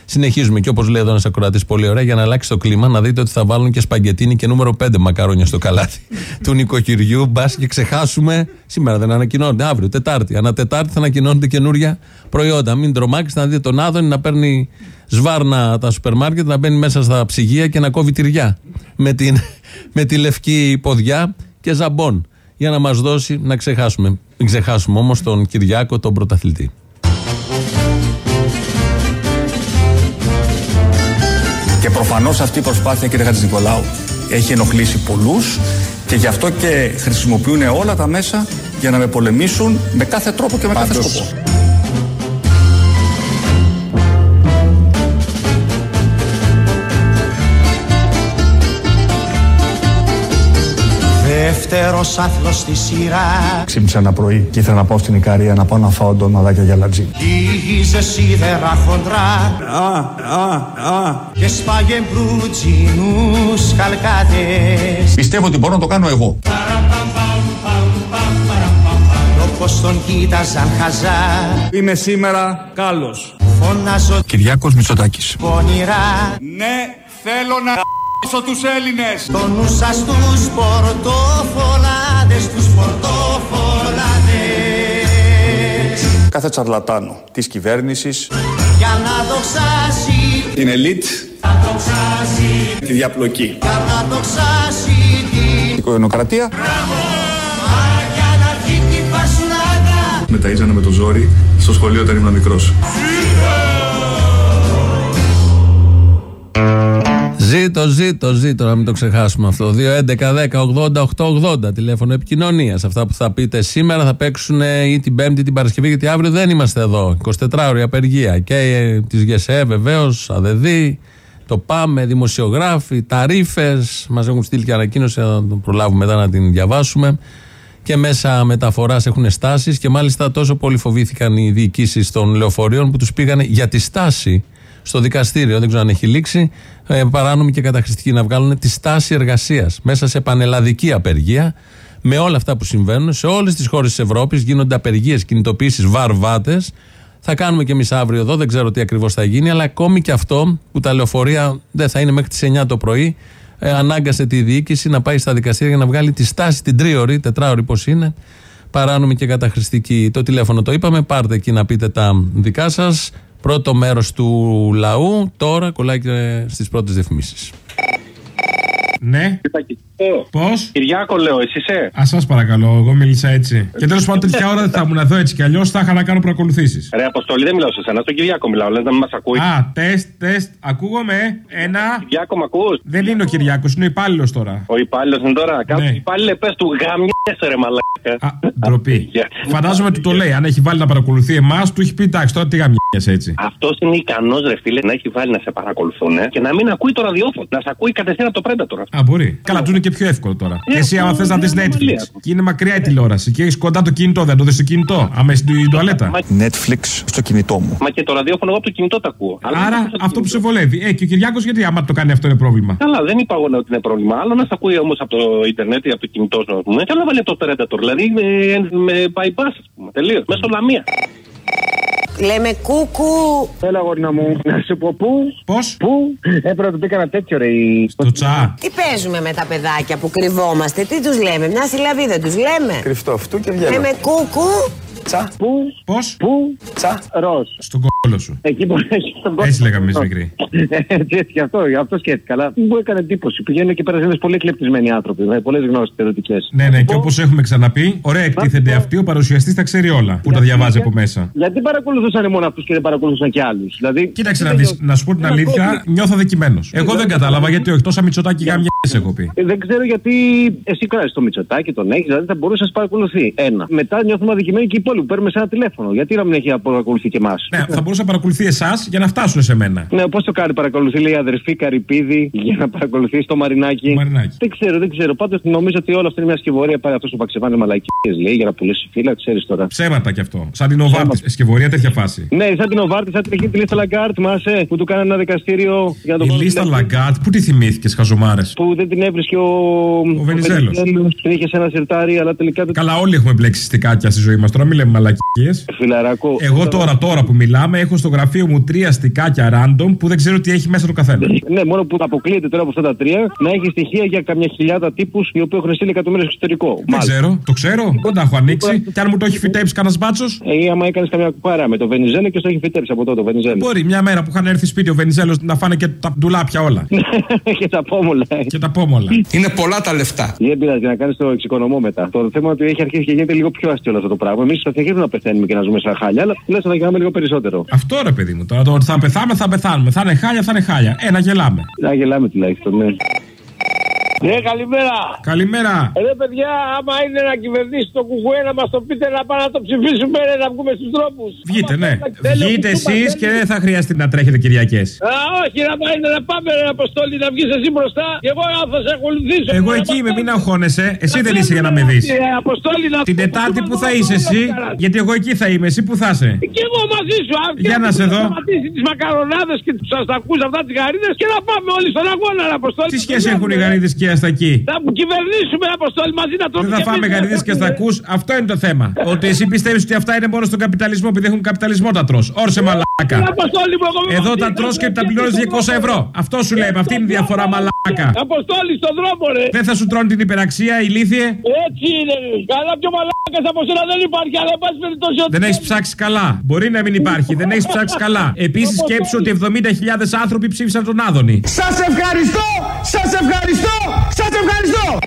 Συνεχίζουμε και όπως λέει εδώ ένας ακροατής πολύ ωραία, για να αλλάξει το κλίμα, να δείτε ότι θα βάλουν και σπαγκετίνη και νούμερο 5 μακαρόνια στο καλάθι του νοικοκυριού. Μπας και ξεχάσουμε. Σήμερα δεν ανακοινώνονται. Αύριο, Τετάρτη. Ανά Τετάρτη θα ανακοινώνονται καινούρια προϊόντα. Μην τρομάξετε να δείτε τον Άδωνη να παίρνει σβάρνα τα σούπερ μάρκετ, να μπαίνει μέσα στα ψυγεία και να κόβει τυριά με, την, με τη λευκή ποδιά και ζαμπόν. Για να μας δώσει να ξεχάσουμε. Μην ξεχάσουμε όμως τον Κυριάκο, τον πρωταθλητή. Προφανώς αυτή η προσπάθεια, κύριε Χατζη Νικολάου, έχει ενοχλήσει πολλούς και γι' αυτό και χρησιμοποιούν όλα τα μέσα για να με πολεμήσουν με κάθε τρόπο και με κάθε Πάντως, σκοπό. Δεύτερος άθλος στη σειρά. Ξύπνησα ένα πρωί και ήθελα να πάω στην Ικαρία να πάω να φάω ντοναδάκια για λατζί. Γύγιζε σίδερα χοντρά. Και σπάγε μπρουτζινούς καλκάτες. Πιστεύω ότι μπορώ να το κάνω εγώ. Όπως τον κοίταζαν χαζά. Είμαι σήμερα κάλος. Φωνάζω Κυριάκος Μητσοτάκης. πονηρά. Ναι θέλω να ***σω τους Έλληνες. Το νου σας τους πορτοφολάδες Τους πορτοφολάδες. Κάθε τσαρλατάνο της κυβέρνησης, Για να δοξάσει. την ελίτ, Θα δοξάσει. τη διαπλοκή. Για να δοξάσει την Η οικογενοκρατία Για να βγει την πασουλάδα με ταΐζανε με το ζόρι στο σχολείο όταν ήμουν μικρός. Ζήτω, ζήτω, ζήτω, να μην το ξεχάσουμε αυτό. 2.11.10.80.880 τηλέφωνο επικοινωνίας. Αυτά που θα πείτε σήμερα θα παίξουν ή την Πέμπτη ή την Παρασκευή, γιατί αύριο δεν είμαστε εδώ. 24 ώρη απεργία. Και ε, της ΓΕΣΕ βεβαίως, ΑΔΕΔΗ, το ΠΑΜΕ, δημοσιογράφοι, ταρήφε. Μας έχουν στείλει και ανακοίνωση, να το προλάβουμε μετά να την διαβάσουμε. Και μέσα μεταφοράς έχουν στάσεις και μάλιστα τόσο πολύ φοβήθηκαν οι διοικήσεις των λεωφορείων που τους πήγανε για τη στάση στο δικαστήριο, δεν ξέρω αν έχει λήξει, ε, παράνομη και καταχρηστική να βγάλουν τη στάση εργασίας μέσα σε πανελλαδική απεργία. Με όλα αυτά που συμβαίνουν σε όλες τις χώρες της Ευρώπης γίνονται απεργίες, κινητοποιήσει, βαρβάτες. Θα κάνουμε και εμείς αύριο εδώ, δεν ξέρω τι ακριβώς θα γίνει, αλλά ακόμη και αυτό που τα λεωφορεία δεν θα είναι μέχρι τις 9 το πρωί, ε, ανάγκασε τη διοίκηση να πάει στα δικαστήρια για να βγάλει τη στάση την τρίωρη, τετράωρη πώς είναι, παράνομη και καταχρηστική. Το τηλέφωνο το είπαμε, πάρτε εκεί να πείτε τα δικά σας. Πρώτο μέρος του λαού, τώρα κολλάει και στις πρώτες διαφημίσεις. Ναι. Πώς; Κυριάκο λέω, εσύ είσαι; Α σας παρακαλώ, εγώ μίλησα έτσι. Και τέλος πάντων τέτοια ώρα δεν θα ήμουν εδώ έτσι κι αλλιώς θα είχα να κάνω παρακολουθήσει. Ρε Αποστολή, δεν μιλάω σε σένα, στον Κυριάκο μιλάω, λες να μην μας ακούει. Α, τεστ, τεστ. Ακούγομαι. Ένα. Κυριάκο, μ' ακούς; Δεν είναι ο Κυριάκο, είναι ο υπάλληλος τώρα. Ο υπάλληλος είναι τώρα. Κάπου Ναι. υπάλληλε πες του γαμιέσαι ρε μαλάκα. Ντροπή. Φαντάζομαι του το λέει. Αν έχει βάλει να παρακολουθεί εμάς, του έχει πει εντάξει τώρα τι γαμιέσαι έτσι. Αυτός είναι ικανός ρε φίλε να έχει βάλει να σε παρακολουθούν ε, και να μην ακούει το ραδιόφωνο. Να σε ακούει κατευθείαν από το Predator. Α, μπορεί. Καλά, του είναι και πιο εύκολο τώρα. Ε, Και εσύ, άμα αυτό θες να δεις είναι Netflix αμαρτία. και είναι μακριά η τηλεόραση και έχεις κοντά το κινητό, δεν το δεις στο κινητό. Άμα είσαι στην τουαλέτα. Netflix στο κινητό μου. Μα και το ραδιόφωνο εγώ από το κινητό τα ακούω. Αλλά δεν Άρα ακούω στο αυτό που κινητό. σε βολεύει. Ε, και ο Κυριάκος γιατί άμα το κάνει αυτό είναι πρόβλημα; Καλά, δεν είπα εγώ ναι, ότι είναι πρόβλημα. Άλλο να σε ακούει όμως από το Ιντερνετ ή από το κινητό σου, ας πούμε. Και άλλο να βάλει από το Predator. Δηλαδή με, με bypass, ας πούμε. Τελείως. Μέσω λαμία. Λέμε κούκου. Έλα, γόρνα μου. Να σου πω πού. Πώς; Πού; Έπρεπε να του πει κανένα τέτοιο, ρε. Στο τσα. Τι παίζουμε με τα παιδάκια που κρυβόμαστε, τι τους λέμε, μια συλλαβή δεν τους λέμε. Κρυφτό αυτού και Λέμε κούκου. Τσα. Πού; Πώς; Πού; Τσα. Ρος. Στον κόλο σου. Εκεί που έχει τον κόσμο. Έτσι λέγαμε εμείς μικροί. Έτσι, έτσι και αυτό, γι' αυτό σκέφτηκα. Αλλά μου έκανε εντύπωση. Πηγαίνουν εκεί πέρα σε ένας πολύ εκλεπτισμένοι άνθρωποι, με πολλές γνώσεις θεωρητικέ. Ναι, ναι, και όπως έχουμε ξαναπεί, ωραία εκτίθενται αυτοί, ο παρουσιαστής τα ξέρει όλα που τα διαβάζει από μέσα. Γιατί παρακολουθούσαν μόνο αυτούς και δεν παρακολουθούσαν και άλλους. Δηλαδή, Κοίταξε να δεις, να σου πω την αλήθεια, νιώθω δικημένο. Εγώ δεν κατάλαβα γιατί όχι τόσα μυτσοτάκι γάμια έχω πει. Ε, Δεν ξέρω γιατί εσύ κράζει το Μητσοτάκι, τον έχεις, δηλαδή θα μπορούσε να σε παρακολουθεί. Ένα. Μετά νιώθουμε αδικημένοι και οι υπόλοιποι. Παίρνουμε σε ένα τηλέφωνο. Γιατί να μην έχει παρακολουθεί και εμάς; Ναι, θα μπορούσε να παρακολουθεί εσάς για να φτάσουν σε μένα. Ναι, πώς το κάνει, παρακολουθεί, λέει η αδερφή Καρυπίδη για να παρακολουθεί το Μαρινάκι. Μαρινάκι. Δεν ξέρω, δεν ξέρω. Πάντως νομίζω ότι όλο αυτό είναι μια σκευωρία. Πάλι αυτός ο Βαξεβάνης μαλακίες, λέει, για να πουλήσει φύλλα, ξέρεις τώρα. Ψέματα κι αυτό. Σαν την Οβάρτη, σκευωρία τέτοια φάση. Ναι, σαν την Οβάρτη, σαν την εκεί τη λίστα Λαγκάρντ, μάσε, που του κάνανε ένα δικαστήριο για να το Η λίστα Λαγκάρντ, πού τη θυμήθηκες, χαζομάρες; Που δεν την έβρισκε ο, ο Βενιζέλος. Την είχε σε ένα σιρτάρι, αλλά τελικά δεν. Καλά, όλοι έχουμε μπλέξει στικάκια στη ζωή μας. Τώρα μην λέμε μαλακίες. Φιλαράκο. Εγώ τώρα, τώρα που μιλάμε, έχω στο γραφείο μου τρία στικάκια random που δεν ξέρω τι έχει μέσα το καθένα. Ναι, μόνο που αποκλείεται τώρα από αυτά τα τρία να έχει στοιχεία για καμιά χιλιάδα τύπους οι οποίοι έχουν στείλει εκατομμύρια στο εξωτερικό. Δεν ξέρω, το ξέρω, δεν τα έχω ανοίξει. Και αν μου το έχει φυτέψει κανένας μπάτσος. Ε, άμα έκανες καμιά κουπάρα με το Βενιζέλο και στο έχει φυτέψει από τότε το Βενιζέλο. Μπορεί μια μέρα που είχαν έρθει σπίτι ο Βενιζέλος να φάνε και τα ντουλάπια όλα. και τα πόμολα. και τα πόμολα. Είναι πολλά τα λεφτά. Δεν πειράζει να κάνεις το εξοικονομώ μετά. Το θέμα είναι ότι έχει αρχίσει και γίνεται λίγο πιο αστείο όλο αυτό το πράγμα. Εμείς θα συνεχίσουμε να πεθαίνουμε και να ζούμε σαν χάλια, αλλά τουλάχιστον να γελάμε λίγο περισσότερο. Αυτό ρε παιδί μου. Τώρα το ότι θα πεθάμε, θα πεθάνουμε. Θα είναι χάλια, θα είναι χάλια. Ε, να γελάμε. Να γελάμε τουλάχιστον, ναι. Ναι, καλημέρα. Καλημέρα. Ε, ρε παιδιά, άμα είναι να κυβερνήσει το κουκουέ, να μας το πείτε να πάμε να το ψηφίσουμε, ρε, να βγούμε στους δρόμου. Βγείτε, ναι. Βγείτε εσείς και δεν θα χρειαστεί να τρέχετε Κυριακές. Α, όχι, να πάει να πάμε, ρε, Αποστόλη, να βγεις εσύ μπροστά και εγώ θα σε ακολουθήσω. Εγώ εκεί είμαι, μην αγχώνεσαι. Εσύ δεν είσαι για να με δεις. Αποστόλη, να Την Τετάρτη που θα είσαι εσύ, γιατί εγώ εκεί θα είμαι, εσύ που θα είσαι. Και εγώ μαζί σου, αν Για να σε δω. Να σταματήσει τις μακαρονάδες και τους αστακού αυτά τις γαρίδες και να πάμε όλοι στον αγώνα, ρε, Αποστόλη. Τι σχέση έχουν οι γαρίδες και οι αστακοί. Θα κυβερνήσουμε, Αποστόλη, μαζί να τρώμε. Δεν θα φάμε γαρίδε και αστακού, αυτό είναι το θέμα. Ότι εσύ πιστεύεις ότι αυτά είναι μόνο στον καπιταλισμό, επειδή έχουν καπιταλισμό τα τρώ. Όρσε μαλάκα. Εδώ τα τρώ και τα πληρώνεις 200 ευρώ. Αυτό σου λέμε, αυτή είναι η διαφορά μαλάκα. Αποστόλη στον δρόμο, ρε. Δεν θα σου τρώνε την υπεραξία, ηλίθιε. Έτσι είναι, ρε. Καλά πιο μαλάκας από σένα δεν υπάρχει, αλλά εν πάση περιπτώσει. Δεν έχεις ψάξει καλά. Μπορεί να μην υπάρχει, δεν έχεις ψάξει καλά. Επίσης σκέψου ότι 70.000 άνθρωποι ψήφισαν τον Άδωνη. Σας ευχαριστώ! Σας ευχαριστώ! Σας ευχαριστώ!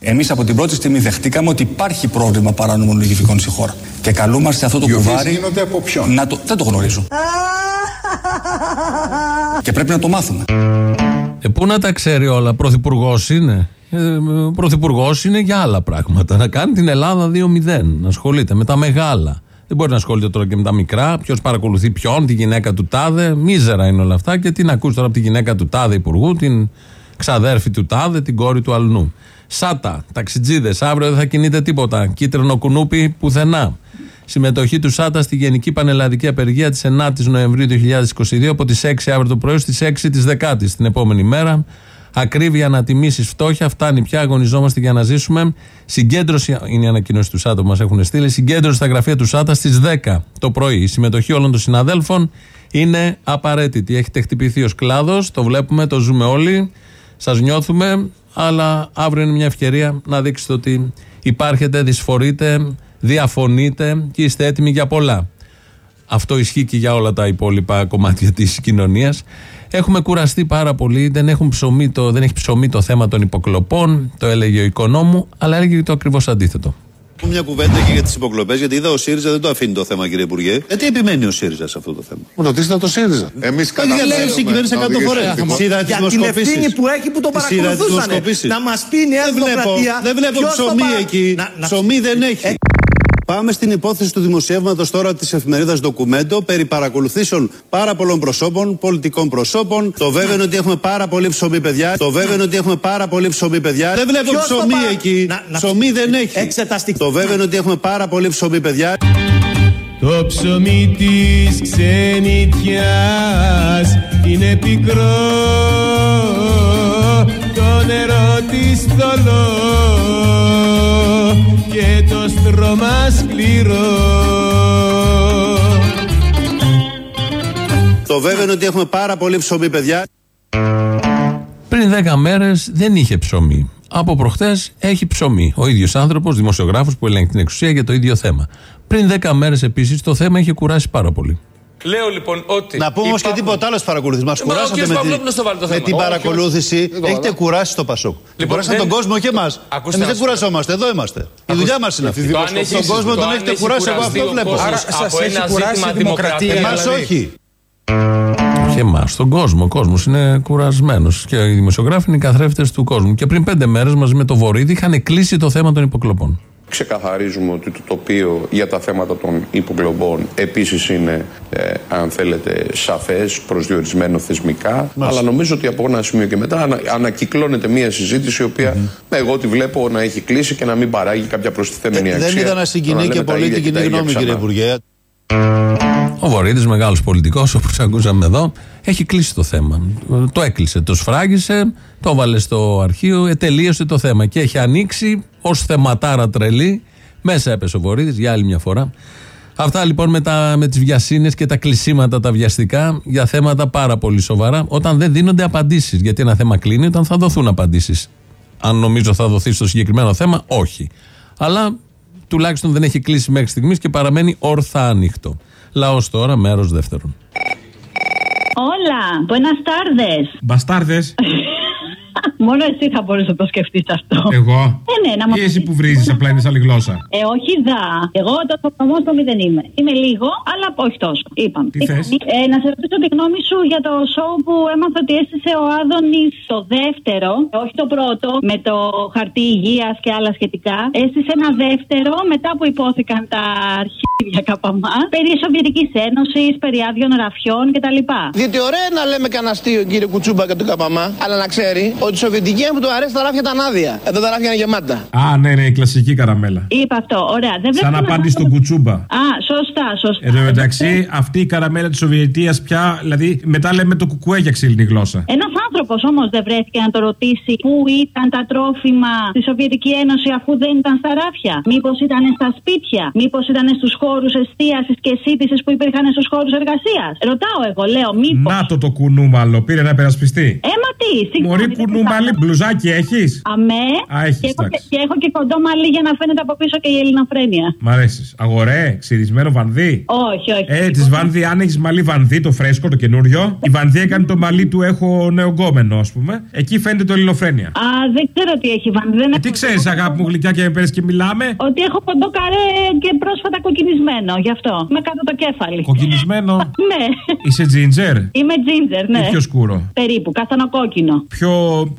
Εμείς από την πρώτη στιγμή δεχτήκαμε ότι υπάρχει πρόβλημα παράνομων λογιστικών στη χώρα. Και καλούμαστε αυτό το Οι οποίες κουβάρι. γίνονται από ποιον; Να το... Δεν το γνωρίζω. και πρέπει να το μάθουμε. Ε, πού να τα ξέρει όλα, πρωθυπουργός είναι; Ε, πρωθυπουργός είναι για άλλα πράγματα. Να κάνει την Ελλάδα 2-0. Να ασχολείται με τα μεγάλα. Δεν μπορεί να ασχολείται τώρα και με τα μικρά. Ποιος παρακολουθεί ποιον, τη γυναίκα του τάδε. Μίζερα είναι όλα αυτά. Και τι να ακούσει τώρα από τη γυναίκα του τάδε υπουργού, την ξαδέρφη του τάδε, την κόρη του αλλού. Σάτα, ταξιτζίδες. Αύριο δεν θα κινείται τίποτα. Κίτρινο κουνούπι πουθενά. Συμμετοχή του ΣΑΤΑ στη Γενική Πανελλαδική Απεργία της 9η Νοεμβρίου 2022 από τις 6 αύριο το πρωί στις 6 της Δεκάτης την επόμενη μέρα. Ακρίβεια να τιμήσει φτώχεια. Φτάνει πια. Αγωνιζόμαστε για να ζήσουμε. Συγκέντρωση, είναι η ανακοίνωση του ΣΑΤΑ που μας έχουν στείλει. Συγκέντρωση στα γραφεία του ΣΑΤΑ στις 10 το πρωί. Η συμμετοχή όλων των συναδέλφων είναι απαραίτητη. Έχετε χτυπηθεί ως κλάδος. Το βλέπουμε, το ζούμε όλοι. Σας νιώθουμε. Αλλά αύριο είναι μια ευκαιρία να δείξετε ότι υπάρχετε, δυσφορείτε, διαφωνείτε και είστε έτοιμοι για πολλά. Αυτό ισχύει και για όλα τα υπόλοιπα κομμάτια της κοινωνίας. Έχουμε κουραστεί πάρα πολύ. Δεν, έχουν ψωμί το, δεν έχει ψωμί το θέμα των υποκλοπών. Το έλεγε ο οικονόμου, αλλά έλεγε το ακριβώς αντίθετο. Μια κουβέντα και για τις υποκλοπές, γιατί είδα ο ΣΥΡΙΖΑ δεν το αφήνει το θέμα, κύριε Υπουργέ. Γιατί επιμένει ο ΣΥΡΙΖΑ σε αυτό το θέμα; Μου ρωτήσετε το ΣΥΡΙΖΑ. Εμείς Γιατί λέει η κυβέρνηση 100 φορές. Για την ευθύνη που έχει που το παρακολουθούσαν. Να μας πει η Νέα Δημοκρατία. Δεν βλέπω ποιος το ψωμί παρα- εκεί. Να- να- Ψωμί δεν έχει. Πάμε στην υπόθεση του δημοσιεύματος τώρα της εφημερίδας Ντοκουμέντο περί παρακολουθήσεων πάρα πολλών προσώπων, πολιτικών προσώπων. Το βέβαιο είναι ότι έχουμε πάρα πολύ ψωμί, παιδιά. Το βέβαιο είναι ότι έχουμε πάρα πολύ ψωμί, παιδιά. Δεν βλέπω Ποιος το ψωμί παρα- εκεί. Να- να- Ψωμί δεν έχει. Εξεταστικό. Το βέβαιο είναι ότι έχουμε πάρα πολύ ψωμί, παιδιά. Το ψωμί της ξενιτιάς είναι πικρό Το νερό της θολός και και το στρώμα σκληρό Το βέβαιο είναι ότι έχουμε πάρα πολύ ψωμί, παιδιά. Πριν 10 μέρες δεν είχε ψωμί. Από προχτέ έχει ψωμί. Ο ίδιος άνθρωπος, δημοσιογράφος που ελέγχει την εξουσία για το ίδιο θέμα. Πριν 10 μέρες επίσης το θέμα είχε κουράσει πάρα πολύ. Λέω λοιπόν ότι. Να πούμε όμως και τίποτα άλλο παρακολουθήσει. Μας κουράσατε με, τη, με την παρακολούθηση. Έχετε κουράσει το Πασόκ. Λοιπόν, κουράσατε τον κόσμο και εμάς. Εμείς δεν κουραζόμαστε, εδώ είμαστε. Η δουλειά μας είναι αυτή. Τον κόσμο τον έχετε κουράσει, εγώ αυτό βλέπω. Άρα σας έχει κουράσει η δημοκρατία. Εμάς όχι. Και εμάς, τον κόσμο. Ο κόσμος είναι κουρασμένος. Και οι δημοσιογράφοι είναι οι καθρέφτες του κόσμου. Και πριν πέντε μέρες μαζί με το Βορύδη είχαν κλείσει το θέμα των υποκλοπών. Ξεκαθαρίζουμε ότι το τοπίο για τα θέματα των υποκλοπών επίσης είναι, ε, αν θέλετε, σαφές, προσδιορισμένο θεσμικά. Αλλά νομίζω ότι από ένα σημείο και μετά ανα, ανακυκλώνεται μια συζήτηση η οποία εγώ τη βλέπω να έχει κλείσει και να μην παράγει κάποια προστιθέμενη αξία. Δεν είδα να συγκινεί και πολύ την κοινή γνώμη, κύριε Υπουργέ. Ο Βορύδης, μεγάλος πολιτικός, όπως ακούσαμε εδώ, έχει κλείσει το θέμα. Το έκλεισε, το σφράγισε, το έβαλε στο αρχείο, ετελείωσε το θέμα και έχει ανοίξει ως θεματάρα τρελή. Μέσα έπεσε ο Βορύδης για άλλη μια φορά. Αυτά λοιπόν με, τα, με τις βιασύνες και τα κλεισίματα τα βιαστικά για θέματα πάρα πολύ σοβαρά όταν δεν δίνονται απαντήσεις. Γιατί ένα θέμα κλείνει όταν θα δοθούν απαντήσεις. Αν νομίζω θα δοθεί στο συγκεκριμένο θέμα, όχι. Αλλά τουλάχιστον δεν έχει κλείσει μέχρι στιγμής και παραμένει όρθα ανοιχτό. Λαός τώρα, μέρος δεύτερον. Hola, buenas tardes. Μπαστάρδες. Μόνο εσύ θα μπορείς να το σκεφτείς αυτό. Εγώ; Ε, ναι, να Ή εσύ που βρίζεις, απλά είναι άλλη γλώσσα. Ε, όχι δα. Εγώ το προγραμμό στο μη δεν είμαι. Είμαι λίγο, αλλά όχι τόσο. Είπαμε. Τι θες; Ε, να σε ρωτήσω τη γνώμη σου για το show που έμαθα ότι έστησε ο Άδωνης το δεύτερο, όχι το πρώτο, με το χαρτί υγείας και άλλα σχετικά. Έστησε ένα δεύτερο μετά που υπόθηκαν τα αρχίδια καπαμά περί Σοβιετικής Ένωσης, περί άδειων ραφιών κτλ. Διότι ωραία να λέμε κανένα αστείο κύριο Κουτσούμπα και τον Καπαμά, αλλά να ξέρει ότι η Σοβιετική μου του αρέσει τα ράφια τα άδεια. Εδώ τα ράφια είναι γεμάτα. Α, ναι, ναι, η κλασική καραμέλα. Είπα αυτό, ωραία. Δεν Σαν βλέπω να απάντηση στον μάθω- κουτσούμπα. Α, σωστά, σωστά. Εν τω μεταξύ, αυτή η καραμέλα της Σοβιετίας πια, δηλαδή μετά λέμε το κουκουέ για ξύλινη γλώσσα. Ένας άνθρωπος όμως δεν βρέθηκε να το ρωτήσει πού ήταν τα τρόφιμα στη Σοβιετική Ένωση αφού δεν ήταν στα ράφια. Μήπως ήταν στα σπίτια, μήπως ήταν στους χώρους εστίασης και σύντησης που υπήρχαν στους χώρους εργασίας. Ρωτάω εγώ, λέω, μήπω. Να το το κουνούμαλο, πήρε να περασπιστεί. Έμα τι, συγγνώμη. Μωρή δεν κουνούμαλι, μπλουζάκι έχεις; Αμέ. Α, έχεις, και, έχω, εντάξει. και έχω και κοντό μαλλί για να φαίνεται από πίσω και η ελληνοφρένεια. Μ' αρέσεις. Αγορέ, ξυρισμένο βανδύ. Όχι, όχι. Ε, της βανδύ, αν έχεις μαλλί βανδύ, το φρέσκο, το καινούριο. Η βανδύ έκανε το μαλλί του, έχω νεογκόμενο, ας πούμε. Εκεί φαίνεται το ελληνοφρένεια. Α, δεν ξέρω τι έχει βάνει. Δεν Ε, έχω- τι ξέρεις, αγάπη μου γλυκιά και με παίρνει και μιλάμε. Ότι έχω κοντό καρέ και πρόσφατα κοκκινισμένο, γι' αυτό. Με κάτω το κέφαλι. Κοκκινισμένο; Ναι. Είσαι ginger; Είμαι ginger, ναι. Ή πιο σκούρο; Περίπου, καστανοκόκκινο. Πιο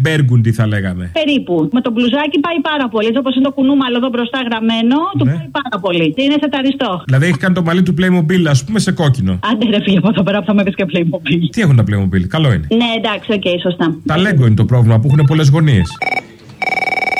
burgundy θα λέγαμε. Περίπου. Με το μπλουζάκι πάει πάρα πολύ. Έτσι όπως είναι το κουνούμαλο εδώ μπροστά γραμμένο, του Ναι. πάει πάρα πολύ. Είναι σε ταιριαστό. Δηλαδή έχει κάνει το μαλλί του Playmobil, ας πούμε, σε κόκκινο. Άντε ρε φίλε από εδώ πέρα που θα με πεις και Playmobil. Τι έχουν τα Playmobil, καλό είναι. Ναι, εντάξει, οκ, σωστά. Τα Lego είναι το πρόβλημα που έχουν πολλές γωνίες.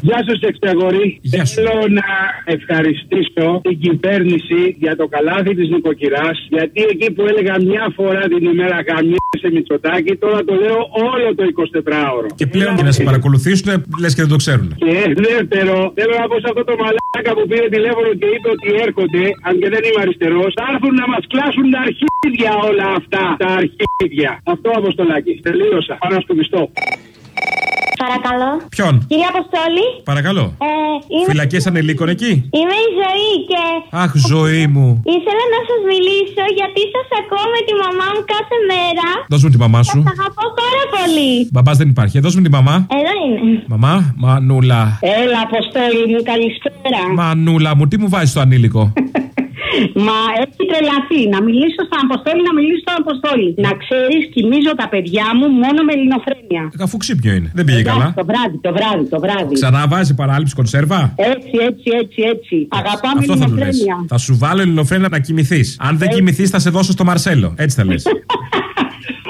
Γεια σας, Εξαγορή. Θέλω να ευχαριστήσω την κυβέρνηση για το καλάθι της νοικοκυράς. Γιατί εκεί που έλεγα μια φορά την ημέρα γαμιέσαι Μητσοτάκη, τώρα το λέω όλο το 24ωρο. Και πλέον για να σε παρακολουθήσουν, λες και δεν το ξέρουν. Και δεύτερο, θέλω να πω σε αυτό το μαλάκα που πήρε τηλέφωνο και είπε ότι έρχονται, αν και δεν είμαι αριστερός, θα έρθουν να μας κλάσουν τα αρχίδια όλα αυτά. Τα αρχίδια. Αυτό αποστολάκι. Τελείωσα. Πάω να σκουπιστώ. Παρακαλώ. Ποιον; Κύριε Αποστόλη. Παρακαλώ. Ε, είμαι, Φυλακές ανηλίκων εκεί; είμαι η Ζωή και Αχ, ζωή μου. ήθελα να σας μιλήσω γιατί σας ακούω με τη μαμά μου κάθε μέρα. Δώσ' μου τη μαμά σου. Σας αγαπώ πάρα πολύ. Μπαμπάς δεν υπάρχει. Ε, Δώσ' μου τη μαμά. Εδώ είναι. Μαμά, μανούλα. Έλα, Αποστόλη μου, καλησπέρα. Μανούλα μου, τι μου βάζεις στο ανήλικο; Μα έχει τρελαθεί. Να μιλήσω στον Αποστόλη, να μιλήσω στον Αποστόλη. Να ξέρεις, κοιμίζω τα παιδιά μου μόνο με ελληνοφρένεια. Αφού ξύπνιο είναι. Δεν πήγε Εντάξει, καλά. Το βράδυ, το βράδυ, το βράδυ. Ξανά βάζει παράληψη κονσέρβα; Έτσι, έτσι, έτσι, έτσι. Αγαπάμε Αυτό θα του λες. ελληνοφρένεια. Θα σου βάλω ελληνοφρένα να κοιμηθείς. Αν δεν Έτσι. κοιμηθείς, θα σε δώσω στο Μαρσέλο. Έτσι θα λες.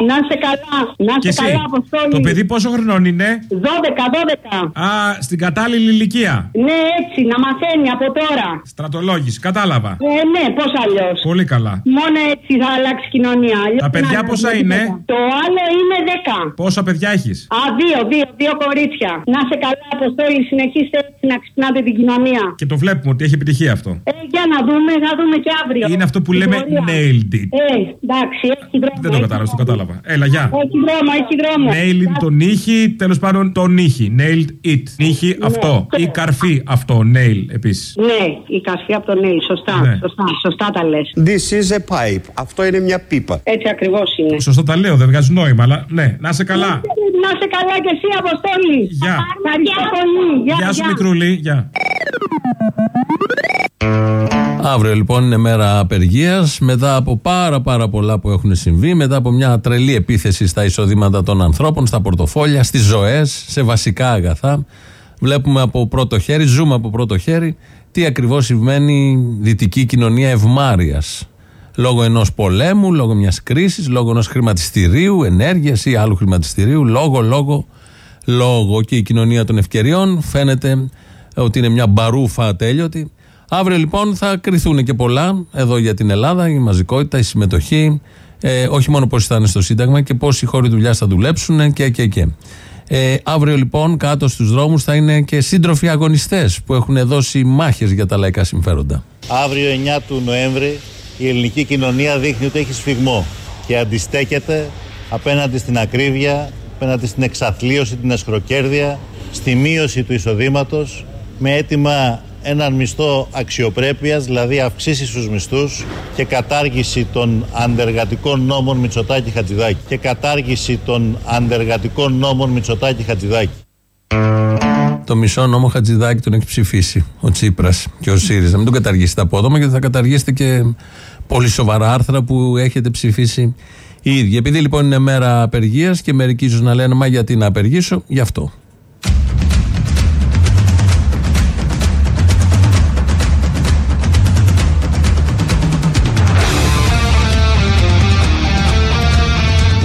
Να σε καλά. Να Και σε εσύ. καλά, Αποστόλη. Το παιδί πόσο χρονών είναι; 12, 12. Α, στην κατάλληλη ηλικία. Ναι, έτσι, να μαθαίνει από τώρα. Στρατολόγηση, κατάλαβα. Ε, ναι, πώς αλλιώς. Πολύ καλά. Μόνο έτσι θα αλλάξει η κοινωνία. Αλλιώς Τα παιδιά να- πόσα να- είναι; Το άλλο είναι 10. Πόσα παιδιά έχεις; Α, δύο, δύο, δύο κορίτσια. Να σε καλά, Αποστόλη, συνεχίστε έτσι να ξυπνάτε την κοινωνία. Και το βλέπουμε ότι έχει επιτυχία αυτό. Ε, για να δούμε, θα δούμε και αύριο. Είναι αυτό που Την λέμε πορεία. nailed it. Ε, εντάξει, έχει δρόμο. Δεν το έχει κατάλαβα, το δρόμο. Κατάλαβα. Έλα, γεια. Έχει δρόμο, έχει δρόμο. Nailed τον ήχη, τέλος πάντων τον ήχη. Nailed it. Ήχη αυτό. Ή καρφί αυτό. Nail επίσης. Ναι, η καρφή από το Νέιλ, σωστά, Ναι. σωστά, σωστά τα λες. This is a pipe. Αυτό είναι μια πίπα. Έτσι ακριβώς είναι. Σωστά τα λέω, δεν βγάζει νόημα, αλλά ναι, να είσαι καλά. Να σε καλά και εσύ, Αποστόλη. Γεια. Ευχαριστώ πολύ. Γεια, Γεια σου, γεια. μικρούλη. Γεια. Αύριο λοιπόν είναι μέρα απεργίας. Μετά από πάρα πάρα πολλά που έχουν συμβεί, μετά από μια τρελή επίθεση στα εισοδήματα των ανθρώπων, στα πορτοφόλια, στις ζωές, σε βασικά αγαθά. Βλέπουμε από πρώτο χέρι, ζούμε από πρώτο χέρι, τι ακριβώς συμβαίνει η δυτική κοινωνία ευμάρεια. Λόγω ενός πολέμου, λόγω μιας κρίσης, λόγω ενός χρηματιστηρίου, ενέργειας ή άλλου χρηματιστηρίου, λόγω, λόγω, λόγω. Και η κοινωνία των ευκαιριών φαίνεται ότι είναι μια μπαρούφα ατέλειωτη. Αύριο λοιπόν θα κρυθούν και πολλά εδώ για την Ελλάδα, η μαζικότητα, η συμμετοχή, ε, όχι μόνο πώς θα είναι στο Σύνταγμα και πώς οι χώροι δουλειάς θα δουλέψουν και και και. Ε, αύριο λοιπόν κάτω στους δρόμους θα είναι και σύντροφοι αγωνιστές που έχουν δώσει μάχες για τα λαϊκά συμφέροντα. Αύριο 9 του Νοέμβρη η ελληνική κοινωνία δείχνει ότι έχει σφιγμό και αντιστέκεται απέναντι στην ακρίβεια, απέναντι στην εξαθλίωση, την εσχροκέρδεια, στη μείωση του εισοδήματος με αίτημα έναν μισθό αξιοπρέπειας, δηλαδή αυξήσεις στους μισθούς και κατάργηση των αντεργατικών νόμων Μητσοτάκη Χατζηδάκη και κατάργηση των αντεργατικών νόμων Μητσοτάκη Χατζηδάκη. Το μισό νόμο Χατζηδάκη τον έχει ψηφίσει ο Τσίπρας και ο ΣΥΡΙΖΑ. Μην τον καταργήσετε απότομα γιατί θα καταργήσετε και πολύ σοβαρά άρθρα που έχετε ψηφίσει οι ίδιοι. Επειδή λοιπόν είναι μέρα απεργίας και μερικοί ίσως να λένε Μα γιατί να απεργήσω, γι' αυτό.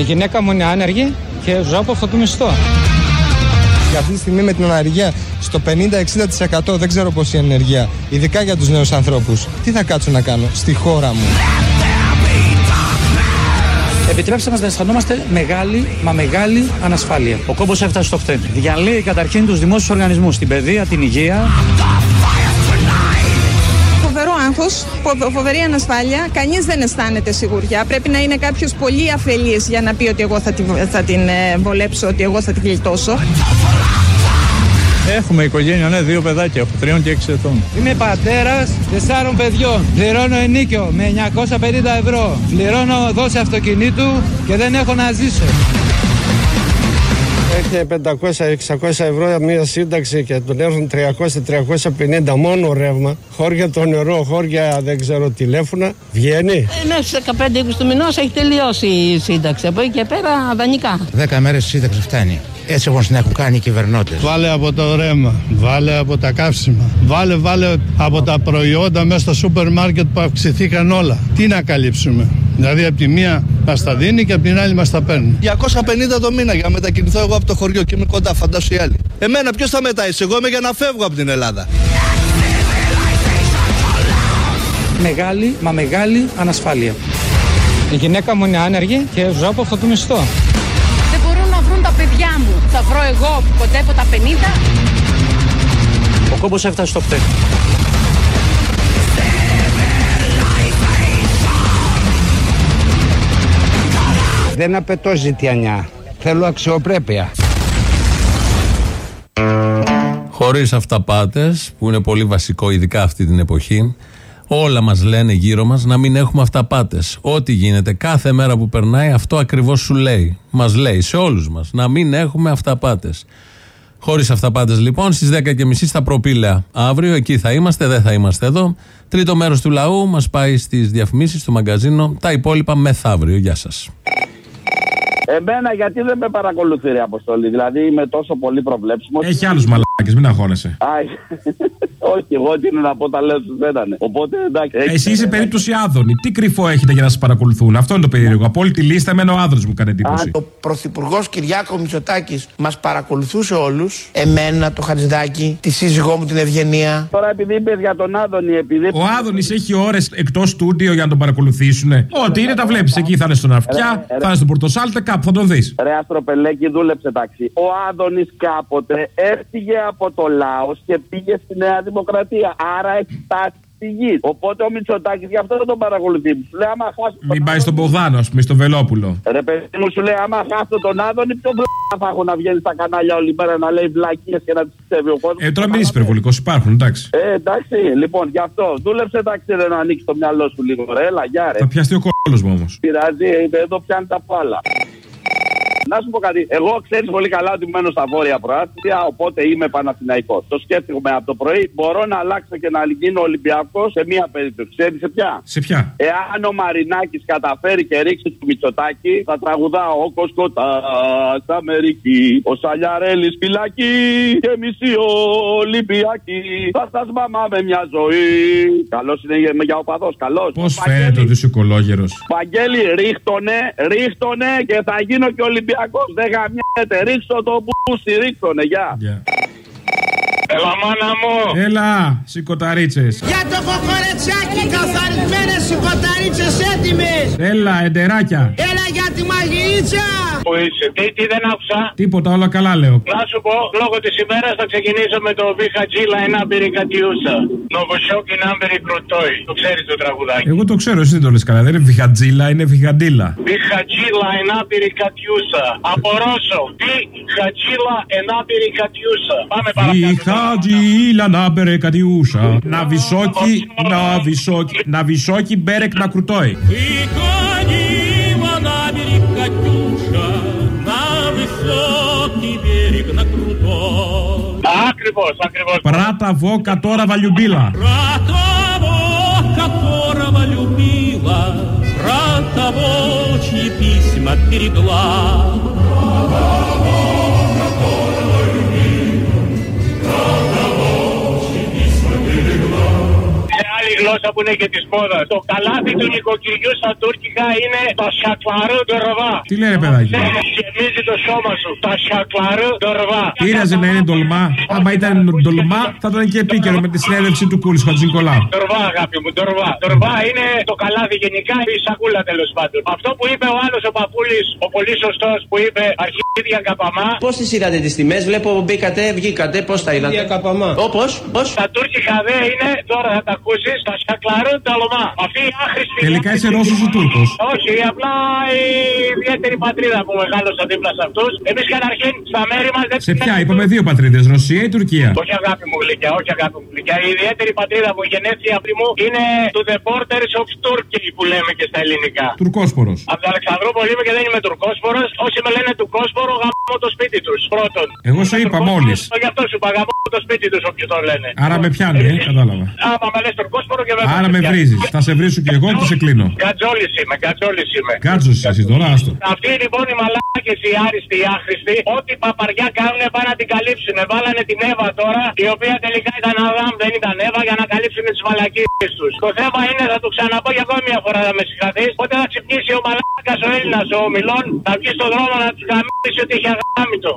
Γυναίκα μου είναι άνεργη και ζω από αυτό το μισθό. Και αυτή τη στιγμή με την ανεργία στο 50-60% δεν ξέρω πώς η ανεργία, ειδικά για τους νέους ανθρώπους. Τι θα κάτσω να κάνω στη χώρα μου. Επιτρέψτε μας να αισθανόμαστε μεγάλη, μα μεγάλη ανασφάλεια. Ο κόμπος έφτασε στο χτένι. Διαλύει καταρχήν τους δημόσιους οργανισμούς, την παιδεία, την υγεία. Φοβερό άγχο, φοβερή ανασφάλεια. Κανείς δεν αισθάνεται σιγουριά. Πρέπει να είναι κάποιος πολύ αφελής για να πει ότι εγώ θα την, θα την ε, βολέψω, ότι εγώ θα την γλιτώσω. Έχουμε οικογένεια, ναι, δύο παιδάκια, από τριών και έξι ετών. Είμαι πατέρας τεσσάρων παιδιών. Πληρώνω ενίκιο με 950 ευρώ. Πληρώνω δόση αυτοκινήτου και δεν έχω να ζήσω. Έχει 500-600 ευρώ μια σύνταξη και τον έρθουν 300-350 μόνο ρεύμα. Χώρια το νερό, χώρια δεν ξέρω τηλέφωνα. Βγαίνει. Μέσα στου 15-20 του μηνός έχει τελειώσει η σύνταξη. Από εκεί και πέρα δανεικά. 10 μέρες σύνταξη φτάνει. Έτσι όπω την έχουν κάνει οι κυβερνώτες. Βάλε από το ρέμα, βάλε από τα καύσιμα, βάλε, βάλε από τα προϊόντα μέσα στο σούπερ μάρκετ που αυξηθήκαν όλα. Τι να καλύψουμε; Δηλαδή από τη μία μας τα δίνει και από την άλλη μας τα παίρνει. 250 το μήνα για να μετακινηθώ εγώ από το χωριό και είμαι κοντά, φαντάσου οι άλλοι. Εμένα ποιος θα μεταείσει, εγώ είμαι για να φεύγω από την Ελλάδα. Μεγάλη, μα μεγάλη ανασφάλεια. Η γυναίκα μου είναι άνεργη και ζω από αυτό το μισθό. Βρω εγώ που κοντεύω τα 50. Ο κόμπος έφτασε στο χτένι. Δεν απαιτώ ζητιανιά. Θέλω αξιοπρέπεια. Χωρίς αυταπάτες που είναι πολύ βασικό ειδικά αυτή την εποχή όλα μας λένε γύρω μας να μην έχουμε αυταπάτες. Ό,τι γίνεται κάθε μέρα που περνάει αυτό ακριβώς σου λέει. Μας λέει σε όλους μας να μην έχουμε αυταπάτες. Χωρίς αυταπάτες λοιπόν στις 10.30 στα προπήλαια. Αύριο εκεί θα είμαστε δεν θα είμαστε εδώ. Τρίτο μέρος του λαού μας πάει στις διαφημίσεις στο μαγκαζίνο. Τα υπόλοιπα μεθαύριο. Γεια σας Εμένα γιατί δεν με παρακολουθεί ρε Αποστολή, δηλαδή είμαι τόσο πολύ προβλέψιμος. Έχει άλλους μαλάκες, μην αγχώνεσαι. Α, όχι, εγώ τι είναι να πω, τα λέω στους δεν Οπότε εντάξει. Εσύ είσαι περίπτωση άδωνη. Τι κρυφό έχετε για να σας παρακολουθούν. Αυτό είναι το περίεργο. Από όλη τη λίστα, εμένα ο άδωνος μου κάνει εντύπωση. Ο πρωθυπουργός Κυριάκο Μητσοτάκης μας παρακολουθούσε όλους. Εμένα, το Χατζηδάκι, τη σύζυγό μου την Ευγενία. Τώρα επειδή είπες για τον Άδωνη, επειδή. Ο Άδωνης έχει ώρες εκτός στούντιο για να τον παρακολουθήσουν. Ό,τι είναι τα βλέπεις. Εκεί θα είναι στον Αυτιά, θα είναι στον Πορτοσάλτε, κάπου θα τον δεις. Ρε Αστροπελέκη, δούλεψε ταξί. Ο Άδωνης κάποτε έφυγε από το λαός και πήγε στη Νέα Δημοκρατία. Άρα έχει φτάσει στη γη. Οπότε ο Μητσοτάκης γι' αυτό δεν τον παρακολουθεί. Σου λέει άμα χάσω. Μην πάει στον Μπογδάνο, ας πούμε, στο Βελόπουλο. Ρε παιδί μου, σου λέει άμα χάσω τον Άδωνη, πιο βλάκα θα έχω να βγαίνει στα κανάλια όλη μέρα να λέει βλακίες και να τις πιστεύει ο κόσμος. Ε, τώρα μην είσαι υπερβολικός, υπάρχουν, εντάξει. Ε, εντάξει, λοιπόν, γι' αυτό δούλεψε ταξί ρε, να ανοίξει το μυαλό σου λίγο. Ρε, έλα, γεια, ρε. Θα πιαστεί ο κόλος μου όμως. Πειράζει, ε, εδώ πιάνει τα πάλα. Να σου πω κάτι. Εγώ ξέρεις πολύ καλά ότι μένω στα βόρεια προάστια, οπότε είμαι Παναθηναϊκός. Το σκέφτομαι από το πρωί. Μπορώ να αλλάξω και να γίνω Ολυμπιακός σε μία περίπτωση. Ξέρεις σε ποια; Σε ποια; Εάν ο Μαρινάκης καταφέρει και ρίξει το Μητσοτάκι, θα τραγουδάω ο Κοσκοτάς στα Αμερική. Ο Σαλιαρέλης φυλακή και μισή Ολυμπιακή. Θα σας μαμά με μια ζωή. Καλός είναι για οπαδός, καλός. Πώς φαίνεται ότι είσαι οικολόγερο. Παγγέλη, ρίχτονε, ρίχτονε και θα γίνω και Ολυμπιακός. Δεν γαμιέται. Ρίξω το που στηρίξονε. Γεια. Έλα, μάνα μου. Έλα, σηκωταρίτσε. Για το κοκορετσάκι, καθαρισμένες σηκωταρίτσε έτοιμες. Έλα, εντεράκια. Έλα για τη μαγειρίτσα. Πού είσαι, τι, τι δεν άκουσα; Τίποτα, όλα καλά λέω. Να σου πω, λόγω της ημέρας θα ξεκινήσω με το Βιχατζίλα ένα πυρικατιούσα. Νοβοσιόκι νάμπερι κροτόι. Το ξέρεις το τραγουδάκι. Εγώ το ξέρω, εσύ δεν το λες καλά. Δεν είναι βιχατζίλα, είναι βιχαντίλα. Βιχατζίλα ένα πυρικατιούσα. Από Ρώσο. Βιχατζίλα ένα πυρικατιούσα. Πάμε παρακάτω. Agila na berekadiusza. Na wysoki, na wysoki, na wysoki berek na krutoj. Ακριβώς, ακριβώς. Πράτα βόκα τώρα βαλιουμπίλα. Πράτα βόκα τώρα βαλιουμπίλα. Πράτα. Πράτα βόκα γλώσσα που είναι και της μόδας. Το καλάθι του νοικοκυριού στα τουρκικά είναι το σακλαρό ντορβά. Τι λέει ρε παιδάκι. Γεμίζει το σώμα σου. Το σακλαρό ντορβά. Πήραζε να είναι ντολμά; Άμα ήταν ντολμά, θα ήταν και επίκαιρο με τη συνέντευξη του Κούλης Χατζηνικολάου. Ντορβά, αγάπη μου, ντορβά. Ντορβά είναι το καλάθι γενικά, η σακούλα τέλος πάντων. Αυτό που είπε ο άλλος ο παππούλη, ο πολύ σωστός που είπε αρχίδια καπαμά. Πώ τι είδατε τις τιμές, βλέπω μπήκατε, βγήκατε, πώς τα είδατε; Όπω, πώς; Τα τουρκικά δε είναι, τώρα θα τα ακούσεις, τα σακλαρό ντολμά. Αυτή η άχρηστη. Τελικά είσαι Ρώσος ή Τούρκος; Όχι, απλά η ιδιαίτερη πατρίδα που μεγάλωσα δίπλα σε αυτούς. Εμείς καταρχήν στα μέρη μας δεν Σε ποια, είπαμε δύο πατρίδες, Ρωσία ή Τουρκία; όχι αγάπη μου γλυκιά, όχι αγάπη μου γλυκιά. Η ιδιαίτερη πατρίδα μου, η γενέθλια αυτή μου είναι του The Porters of Turkey που λέμε και στα ελληνικά. Τουρκόσπορος. Από την Αλεξανδρούπολη είμαι και δεν είμαι τουρκόσπορος. Όσοι με λένε του Κόσπορο, γαμώ το σπίτι τους. Πρώτον. Εγώ σε είπα μόλις. Γι' αυτό σου είπα, γαμώ το σπίτι τους όποιοι το λένε. Άρα με πιάνει, ε, κατάλαβα. Άμα με λες τουρκόσπορο και βέβαια. Άρα με βρίζεις. Θα σε βρίσω και εγώ και σε κλείνω. Γκατζόλης είμαι, γκατζόλης είμαι. Κάτσο εσύ τώρα, άστο. Αυτοί λοιπόν οι μαλάκες, οι άριστοι, οι άχρηστοι, ό,τι παπαριά κάνουν πάνε να την καλύψουν. Βάλανε την Εύα τώρα, η οποία τελικά ήταν Αδάμ, δεν ήταν Εύα, για να καλύψουν τις μαλακίες τους. Το θέμα είναι, θα το ξαναπώ για ακόμη μια φορά, θα με συγχαθείς, πότε θα ξυπνήσει ο μαλάκας ο Έλληνας, ο Μιλών, θα βγει στον δρόμο να τους γαμίσει ότι έχει αγάμιτο.